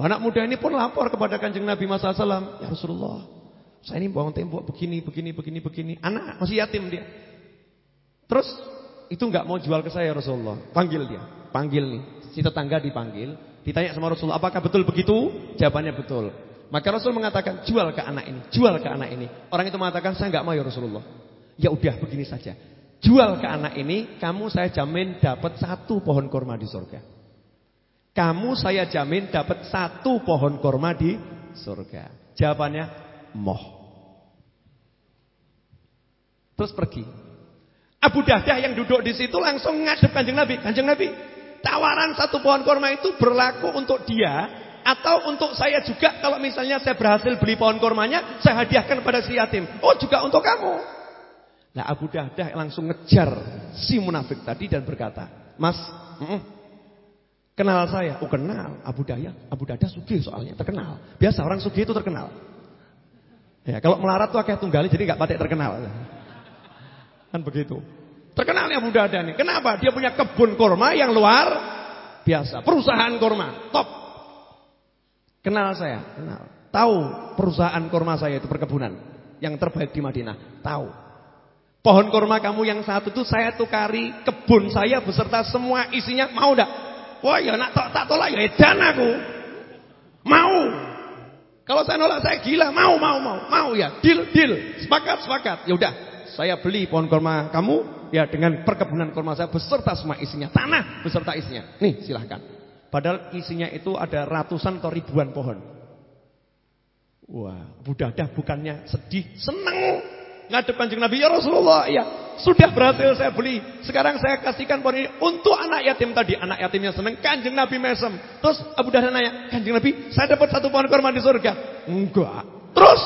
Anak muda ini pun lapor kepada kanjeng Nabi Muhammad SAW. Ya Rasulullah, saya ini bangun tembok begini, begini, begini, begini. Anak masih yatim dia. Terus itu nggak mau jual ke saya Rasulullah. Panggil dia, panggil nih. Si tetangga dipanggil, ditanya sama Rasulullah, apakah betul begitu? Jawabannya betul. Maka Rasul mengatakan, jual ke anak ini, jual ke anak ini. Orang itu mengatakan, saya nggak mau ya Rasulullah. Ya udah begini saja. Jual ke anak ini, kamu saya jamin dapat satu pohon kurma di surga. Kamu saya jamin dapat satu pohon korma di surga. Jawabannya moh. Terus pergi. Abu Dahdah yang duduk di situ langsung ngadep kanjeng Nabi. Kanjeng Nabi, tawaran satu pohon korma itu berlaku untuk dia atau untuk saya juga kalau misalnya saya berhasil beli pohon kormanya, saya hadiahkan pada si yatim. Oh juga untuk kamu. Nah Abu Dahdah langsung ngejar si munafik tadi dan berkata, Mas, mm -mm, Kenal saya? Oh kenal, Abu Daya, Abu Dada sugih soalnya, terkenal. Biasa orang sugih itu terkenal. Ya, kalau melarat tuh kayak tunggali jadi nggak patek terkenal. Kan begitu. Terkenal nih Abu Dada nih. Kenapa? Dia punya kebun kurma yang luar biasa. Perusahaan kurma, top. Kenal saya, kenal. Tahu perusahaan kurma saya itu perkebunan yang terbaik di Madinah. Tahu. Pohon kurma kamu yang satu itu saya tukari kebun saya beserta semua isinya mau enggak? Wah ya nak tak tak tolak ya edan aku. Mau. Kalau saya nolak saya gila, mau mau mau, mau ya. Deal deal, sepakat sepakat. Ya udah, saya beli pohon kurma kamu ya dengan perkebunan kurma saya beserta semua isinya, tanah beserta isinya. Nih, silahkan. Padahal isinya itu ada ratusan atau ribuan pohon. Wah, budadah bukannya sedih, seneng ngadep kanjeng Nabi, ya Rasulullah, ya sudah berhasil saya beli. Sekarang saya kasihkan pohon ini untuk anak yatim tadi. Anak yatimnya senang, kanjeng Nabi mesem. Terus Abu Dahdah nanya, kanjeng Nabi, saya dapat satu pohon kurma di surga. Enggak. Terus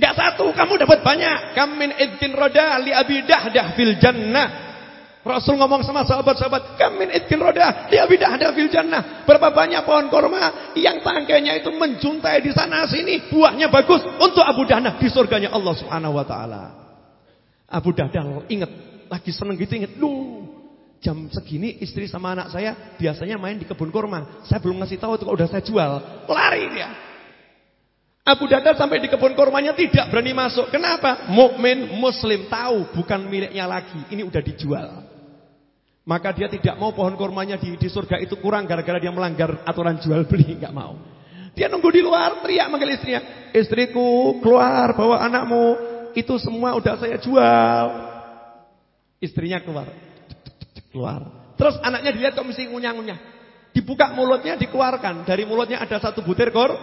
Enggak satu, kamu dapat banyak. Kamin idkin roda li abi dahdah fil jannah. Rasul ngomong sama sahabat-sahabat, "Kamin itkin roda, dia bidah ada fil jannah." Berapa banyak pohon korma yang tangkainya itu menjuntai di sana sini, buahnya bagus untuk Abu Dahdah di surganya Allah Subhanahu wa taala. Abu Dahdah ingat, lagi seneng gitu ingat, "Lu, jam segini istri sama anak saya biasanya main di kebun korma. Saya belum ngasih tahu itu kok udah saya jual." Lari dia. Abu Dada sampai di kebun kurmanya tidak berani masuk. Kenapa? Mukmin muslim tahu bukan miliknya lagi. Ini udah dijual. Maka dia tidak mau pohon kurmanya di, di surga itu kurang gara-gara dia melanggar aturan jual beli, nggak mau. Dia nunggu di luar, teriak manggil istrinya, "Istriku, keluar bawa anakmu. Itu semua udah saya jual." Istrinya keluar. Keluar. Terus anaknya dilihat kok mesti ngunyah-ngunyah. Dibuka mulutnya, dikeluarkan. Dari mulutnya ada satu butir kor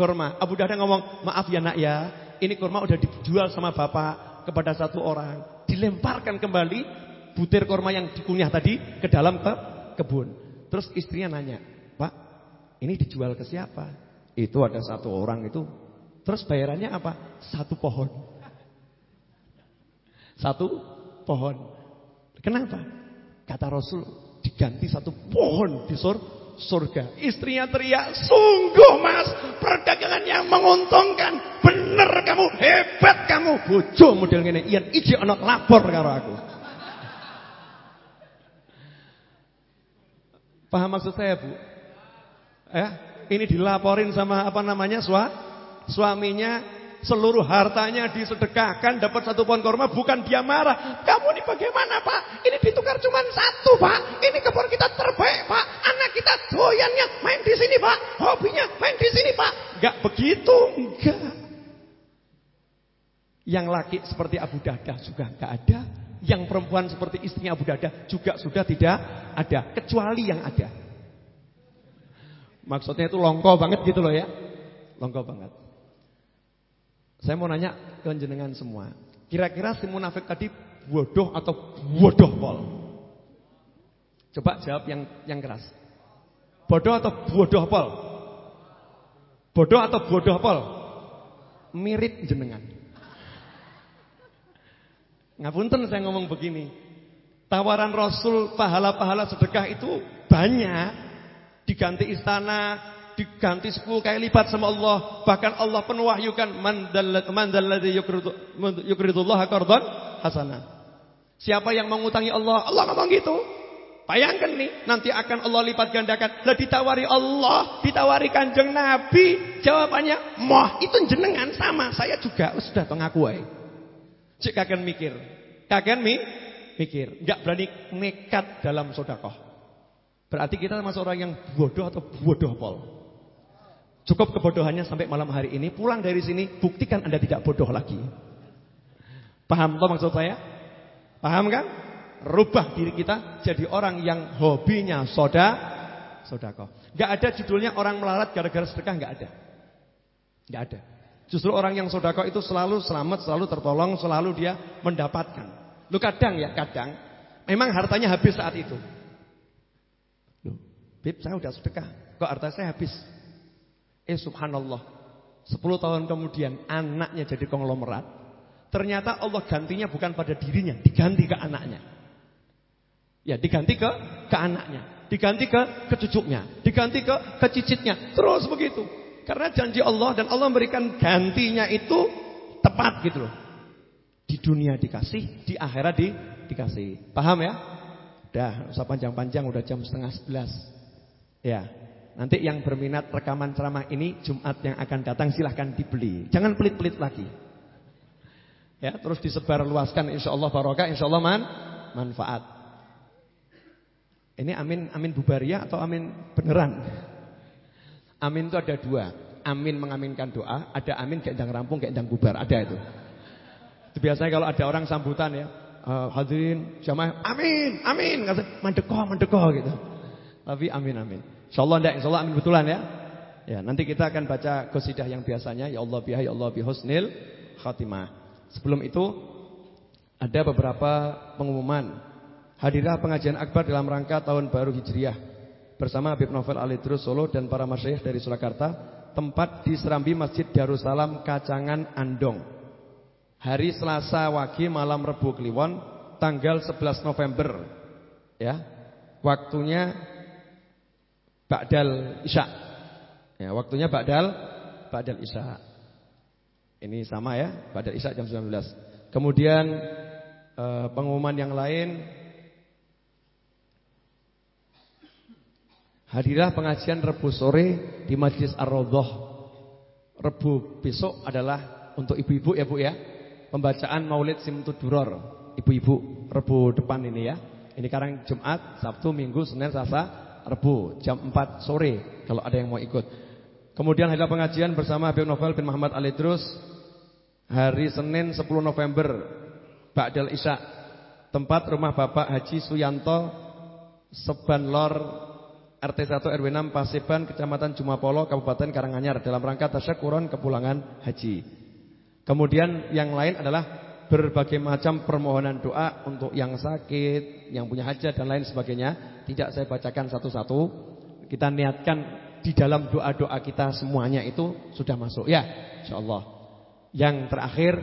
kurma. Abu Dahdah ngomong, maaf ya nak ya, ini kurma udah dijual sama bapak kepada satu orang. Dilemparkan kembali butir kurma yang dikunyah tadi ke dalam ke kebun. Terus istrinya nanya, Pak, ini dijual ke siapa? Itu ada satu orang itu. Terus bayarannya apa? Satu pohon. Satu pohon. Kenapa? Kata Rasul, diganti satu pohon di sur surga. Istrinya teriak, sungguh mas, perdagangan yang menguntungkan. Bener kamu, hebat kamu. Bojo model ini, iyan iji anak lapor karo aku. Paham maksud saya bu? Eh, ini dilaporin sama apa namanya sua, suaminya seluruh hartanya disedekahkan dapat satu pohon korma bukan dia marah. Kamu ini bagaimana pak? Ini ditukar cuma satu pak. Ini kebun kita terbaik pak. Anak kita doyannya main di sini pak. Hobinya main di sini pak. Enggak begitu enggak yang laki seperti Abu Dada juga enggak ada yang perempuan seperti istrinya Abu Dada juga sudah tidak ada kecuali yang ada maksudnya itu longko banget gitu loh ya longko banget saya mau nanya ke jenengan semua. Kira-kira si munafik tadi bodoh atau bodoh pol? Coba jawab yang yang keras. Bodoh atau bodoh pol? Bodoh atau bodoh pol? Mirip jenengan. Ngapunten saya ngomong begini. Tawaran Rasul pahala-pahala sedekah itu banyak. Diganti istana, diganti 10 kali lipat sama Allah. Bahkan Allah penuwahyukan man dalladzi yukridullah qardan hasanah. Siapa yang mengutangi Allah? Allah ngomong gitu. Bayangkan nih, nanti akan Allah lipat gandakan. Lah ditawari Allah, ditawari Kanjeng Nabi, jawabannya, "Moh, itu jenengan sama, saya juga." Sudah pengaku ae. Cek mikir. Kagen mi mikir, enggak berani nekat dalam sedekah. Berarti kita termasuk orang yang bodoh atau bodoh pol. Cukup kebodohannya sampai malam hari ini. Pulang dari sini, buktikan Anda tidak bodoh lagi. Paham toh maksud saya? Paham kan? Rubah diri kita jadi orang yang hobinya soda, sodako. Gak ada judulnya orang melarat gara-gara sedekah, gak ada. Gak ada. Justru orang yang sodako itu selalu selamat, selalu tertolong, selalu dia mendapatkan. Lu kadang ya, kadang. Memang hartanya habis saat itu. Loh, Bib saya udah sedekah. Kok harta saya habis? Eh subhanallah 10 tahun kemudian anaknya jadi konglomerat Ternyata Allah gantinya bukan pada dirinya Diganti ke anaknya Ya diganti ke ke anaknya Diganti ke ke cucunya Diganti ke ke cicitnya Terus begitu Karena janji Allah dan Allah memberikan gantinya itu Tepat gitu loh Di dunia dikasih Di akhirat di, dikasih Paham ya? Udah usah panjang-panjang Udah jam setengah sebelas Ya Nanti yang berminat rekaman ceramah ini Jumat yang akan datang silahkan dibeli. Jangan pelit-pelit lagi. Ya, terus disebar luaskan insyaallah barokah, insyaallah man manfaat. Ini amin amin bubaria atau amin beneran? Amin itu ada dua. Amin mengaminkan doa, ada amin kayak endang rampung, kayak endang bubar, ada itu. Itu biasanya kalau ada orang sambutan ya, uh, hadirin jamaah, amin, amin, mandeko, mandeko gitu. Tapi amin, amin. Insyaallah enggak, insyaallah amin betulan ya. Ya, nanti kita akan baca qasidah yang biasanya ya Allah biha ya Allah bi husnil khatimah. Sebelum itu ada beberapa pengumuman. Hadirah pengajian akbar dalam rangka tahun baru Hijriah bersama Habib Novel Alidrus Solo dan para masyayikh dari Surakarta, tempat di Serambi Masjid Darussalam Kacangan Andong. Hari Selasa Wage malam Rebu Kliwon tanggal 11 November. Ya. Waktunya Ba'dal Isya. Ya, waktunya Ba'dal Ba'dal Isya. Ini sama ya, Ba'dal Isya jam 19. Kemudian eh, pengumuman yang lain Hadirah pengajian Rebu sore di Majlis Ar-Raudhah Rebu besok adalah untuk ibu-ibu ya Bu ya. Pembacaan Maulid Simtuduror ibu-ibu Rebu depan ini ya. Ini sekarang Jumat, Sabtu, Minggu, Senin, Selasa, Rebu jam 4 sore kalau ada yang mau ikut. Kemudian ada pengajian bersama Habib Novel bin Muhammad Ali Terus hari Senin 10 November Ba'dal Isya tempat rumah Bapak Haji Suyanto Sebanlor RT 1 RW 6 Pasiban Kecamatan Jumapolo Kabupaten Karanganyar dalam rangka tasyakuran kepulangan haji. Kemudian yang lain adalah berbagai macam permohonan doa untuk yang sakit, yang punya hajat dan lain sebagainya. Tidak saya bacakan satu-satu. Kita niatkan di dalam doa-doa kita semuanya itu sudah masuk ya, insyaallah. Yang terakhir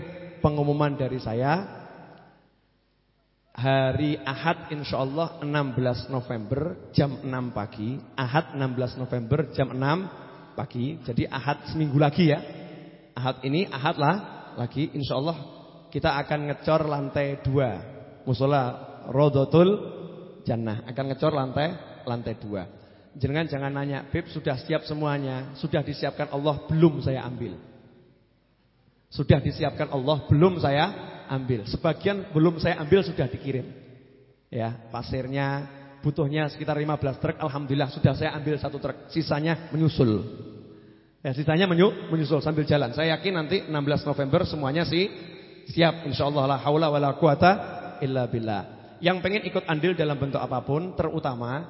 pengumuman dari saya hari Ahad insyaallah 16 November jam 6 pagi. Ahad 16 November jam 6 pagi. Jadi Ahad seminggu lagi ya. Ahad ini Ahad lah lagi insyaallah kita akan ngecor lantai 2. Musola Rodotul Jannah akan ngecor lantai lantai 2. Jangan jangan nanya, "Beb, sudah siap semuanya? Sudah disiapkan Allah belum saya ambil?" Sudah disiapkan Allah belum saya ambil. Sebagian belum saya ambil sudah dikirim. Ya, pasirnya butuhnya sekitar 15 truk. Alhamdulillah sudah saya ambil satu truk. Sisanya menyusul. Ya, sisanya menyu, menyusul sambil jalan. Saya yakin nanti 16 November semuanya sih siap insyaallah la haula wala quwata illa billah. Yang pengen ikut andil dalam bentuk apa pun, terutama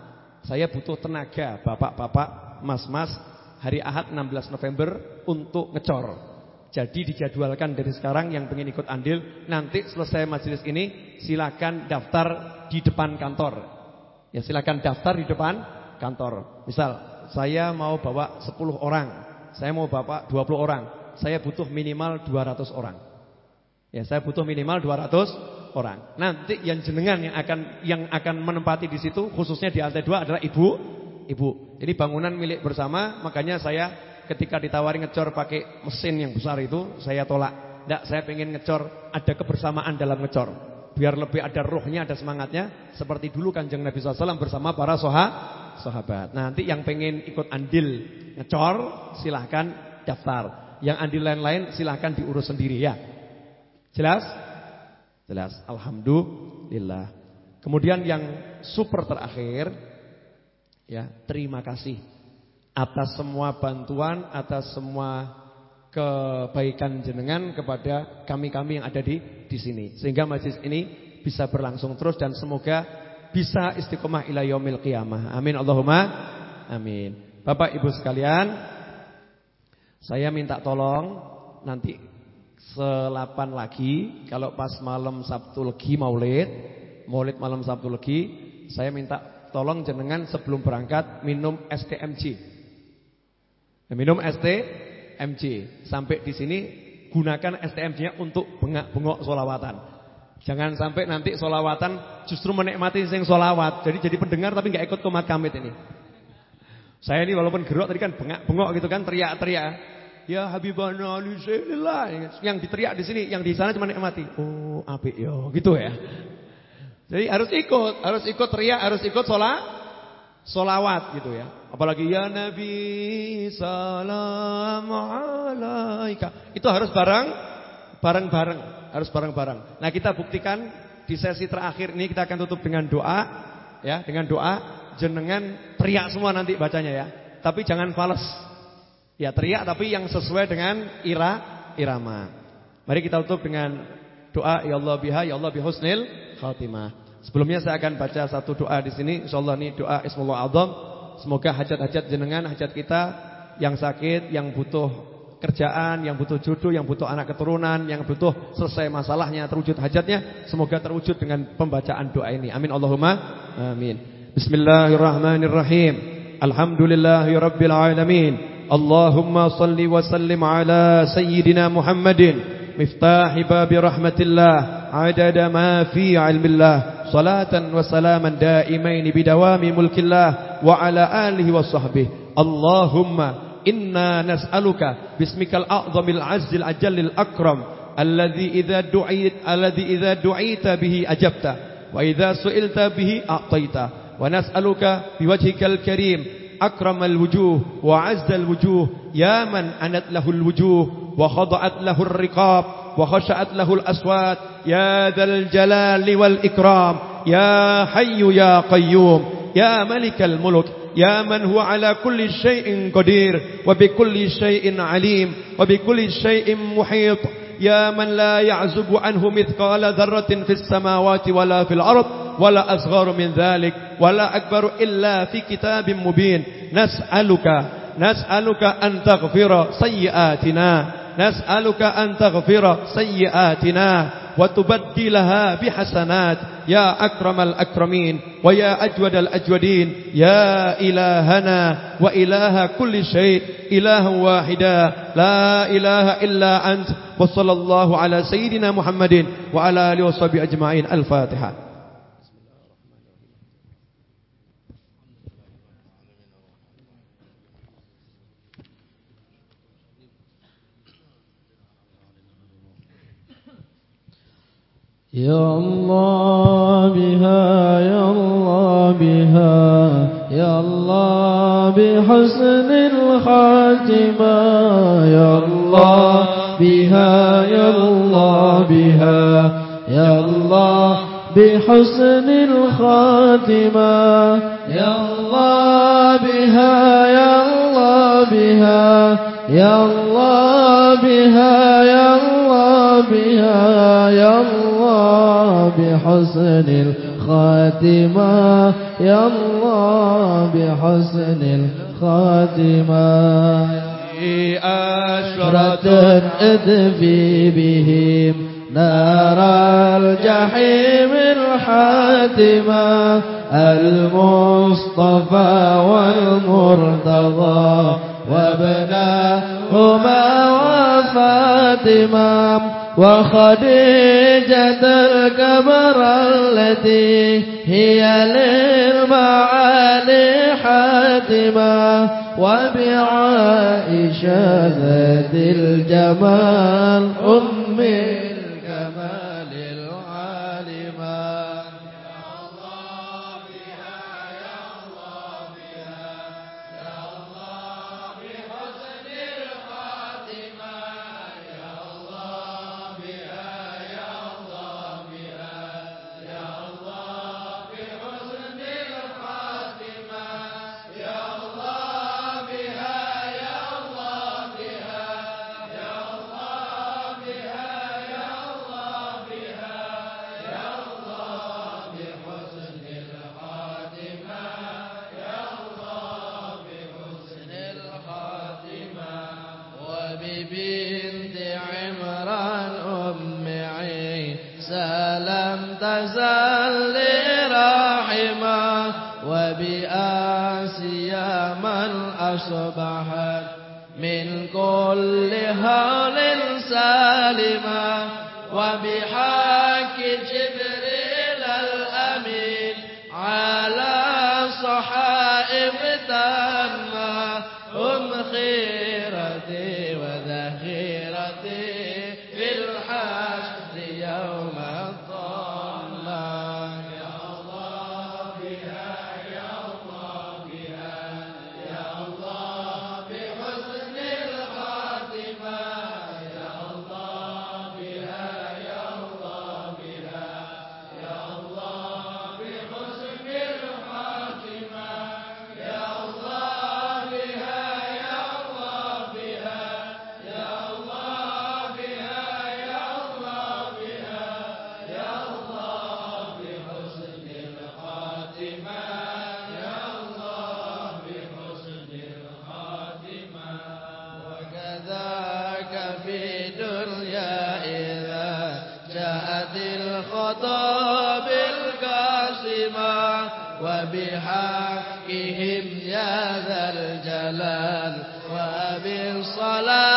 saya butuh tenaga bapak-bapak, mas-mas hari Ahad 16 November untuk ngecor. Jadi dijadwalkan dari sekarang yang pengen ikut andil Nanti selesai majelis ini Silakan daftar di depan kantor. Ya silakan daftar di depan kantor. Misal saya mau bawa 10 orang Saya mau bawa 20 orang Saya butuh minimal 200 orang. Ya saya butuh minimal 200 orang. Nanti yang jenengan yang akan yang akan menempati di situ Khususnya di lantai 2 adalah ibu Ibu. Jadi bangunan milik bersama Makanya saya ketika ditawari ngecor pakai mesin yang besar itu saya tolak. Tidak, saya pengen ngecor ada kebersamaan dalam ngecor. Biar lebih ada rohnya, ada semangatnya. Seperti dulu kanjeng Nabi SAW bersama para soha, sahabat. Nah, nanti yang pengen ikut andil ngecor silahkan daftar. Yang andil lain-lain silahkan diurus sendiri ya. Jelas? Jelas. Alhamdulillah. Kemudian yang super terakhir ya, terima kasih atas semua bantuan, atas semua kebaikan jenengan kepada kami-kami yang ada di di sini. Sehingga majlis ini bisa berlangsung terus dan semoga bisa istiqomah ila yaumil qiyamah. Amin Allahumma amin. Bapak Ibu sekalian, saya minta tolong nanti selapan lagi kalau pas malam Sabtu Legi Maulid, Maulid malam Sabtu Legi, saya minta tolong jenengan sebelum berangkat minum STMJ. Minum STMJ. Sampai di sini gunakan STMJ-nya untuk bengak-bengok solawatan. Jangan sampai nanti solawatan justru menikmati sing solawat. Jadi jadi pendengar tapi nggak ikut ke makamit ini. Saya ini walaupun gerok tadi kan bengak-bengok gitu kan teriak-teriak. Ya Habibana Ali Yang diteriak di sini, yang di sana cuma nikmati. Oh, apik yo, gitu ya. Jadi harus ikut, harus ikut teriak, harus ikut sholat solawat gitu ya. Apalagi ya Nabi salam alaika. Itu harus bareng bareng-bareng, harus bareng-bareng. Nah, kita buktikan di sesi terakhir ini kita akan tutup dengan doa ya, dengan doa jenengan teriak semua nanti bacanya ya. Tapi jangan fals. Ya, teriak tapi yang sesuai dengan ira irama. Mari kita tutup dengan doa ya Allah biha ya Allah bihusnil khatimah. Sebelumnya saya akan baca satu doa di sini. Insyaallah ini doa Ismullah Azam. Semoga hajat-hajat jenengan, hajat kita yang sakit, yang butuh kerjaan, yang butuh jodoh, yang butuh anak keturunan, yang butuh selesai masalahnya, terwujud hajatnya, semoga terwujud dengan pembacaan doa ini. Amin Allahumma amin. Bismillahirrahmanirrahim. Alhamdulillahirabbil alamin. Allahumma salli wa sallim ala sayyidina Muhammadin Miftah babi rahmatillah adada ma fi ilmillah صلاة وسلاما دائمين بدوام ملك الله وعلى آله وصحبه. اللهم إنا نسألك باسمك الأعظم العز الأجل الأكرم الذي إذا دعيت الذي إذا دعيت به أجبت وإذا سئلت به أعطيت. ونسألك بوجهك الكريم أكرم الوجوه وعز الوجوه يا من أنت له الوجوه وخضعت له الرقاب وخشعت له الأصوات يا ذا الجلال والإكرام يا حي يا قيوم يا ملك الملك يا من هو على كل شيء قدير وبكل شيء عليم وبكل شيء محيط يا من لا يعزب عنه مثقال ذرة في السماوات ولا في الأرض ولا أصغر من ذلك ولا أكبر إلا في كتاب مبين. نسألك نسألك أن تغفر سيئاتنا. نسألك أن تغفر سيئاتنا وتبدلها بحسنات. يا أكرم الأكرمين ويا أجود الأجودين. يا إلهنا وإله كل شيء إله واحدا لا إله إلا أنت. وصلى الله على سيدنا محمد وعلى آله وصحبه أجمعين. الفاتحة. يا الله بها يا الله بها يا الله بحسن الخاتمة يا الله بها يا الله بها يا الله بحسن الخاتمة. يا الله بها يا الله بها يا الله بها يا الله بها يا الله بحسن الخاتمة يا الله بحسن الخاتمة. أشرة أدفي بهم نار الجحيم الحاتمة. المصطفى والمرتضى وابناهما وفاطمة وخديجة الكبرى التي هي للمعالي حاتمة وبعائشة ذات الجمال أم أصبحت من كل هول سالمة وبحق جبريل الخطاب القاسمة وبحقهم يا ذا الجلال وبالصلاة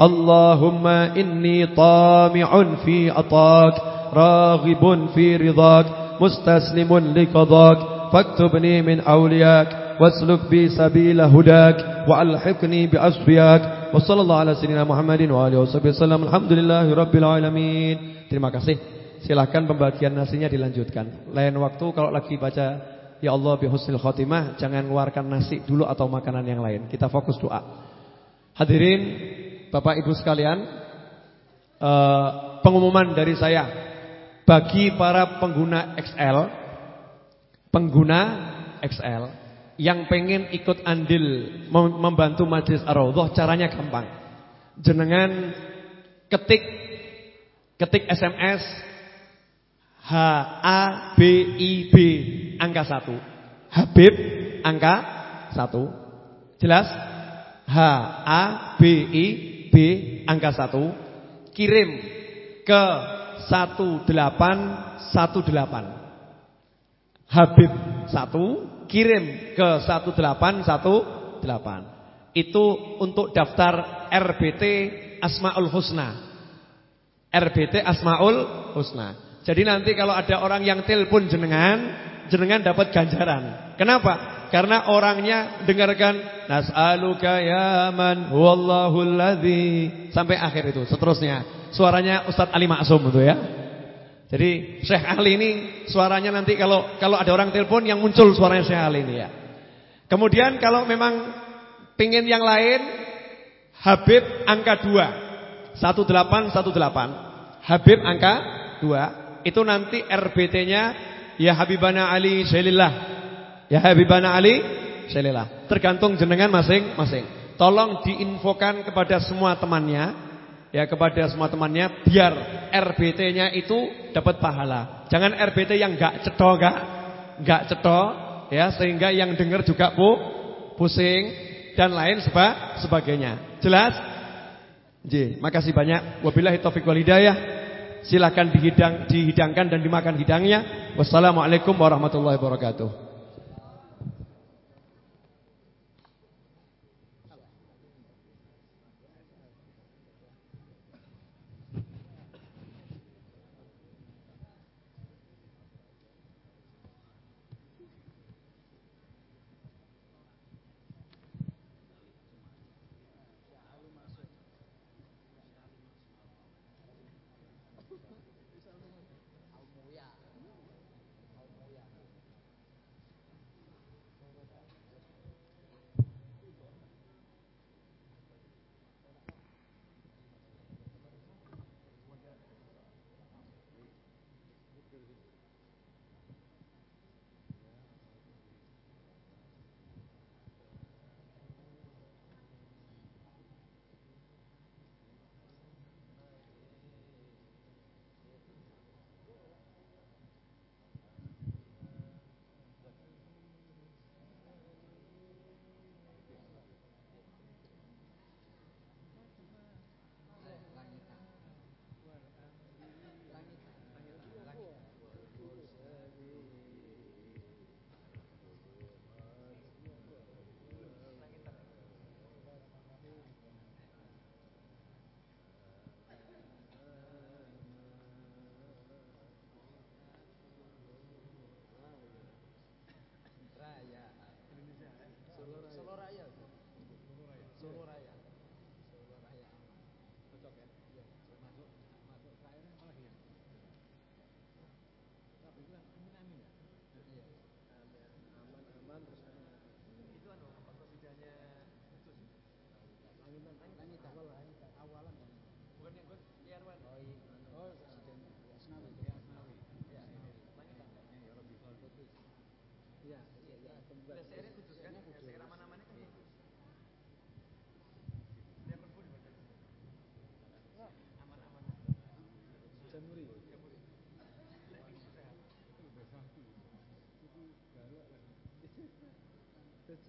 اللهم إني طامع في أطاك راغب في رضاك مستسلم لقضاك فاكتبني من أولياك واسلك بي سبيل هداك وألحقني بأصفياك وصلى الله على سيدنا Muhammad wa alihi wasallam alhamdulillahirabbil alamin terima kasih silakan pembagian nasinya dilanjutkan lain waktu kalau lagi baca ya Allah bi husnil khotimah jangan mengeluarkan nasi dulu atau makanan yang lain kita fokus doa hadirin Bapak Ibu sekalian uh, pengumuman dari saya bagi para pengguna XL pengguna XL yang pengen ikut andil membantu Majelis Ar-Raudhah caranya gampang. Jenengan ketik ketik SMS H A B I B angka 1. Habib angka 1. Jelas? H A B I B angka 1 kirim ke 1818 Habib 1 kirim ke 1818. Itu untuk daftar RBT Asmaul Husna. RBT Asmaul Husna. Jadi nanti kalau ada orang yang telepon jenengan, jenengan dapat ganjaran. Kenapa? Karena orangnya dengarkan nas'aluka ya man alladzi sampai akhir itu, seterusnya. Suaranya Ustadz Ali Maksum itu ya. Jadi Syekh Ali ini suaranya nanti kalau kalau ada orang telepon yang muncul suaranya Syekh Ali ini ya. Kemudian kalau memang pingin yang lain Habib angka 2 1818 Habib angka 2 itu nanti RBT-nya ya Habibana Ali Syailillah. Ya Habibana Ali Syailillah. Tergantung jenengan masing-masing. Tolong diinfokan kepada semua temannya ya kepada semua temannya biar RBT-nya itu dapat pahala. Jangan RBT yang enggak cetok enggak enggak cetok ya sehingga yang dengar juga bu pusing dan lain seba, sebagainya. Jelas? Ji, makasih banyak. Wabillahi taufiq wal hidayah. Silakan dihidang dihidangkan dan dimakan hidangnya. Wassalamualaikum warahmatullahi wabarakatuh.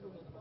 through it.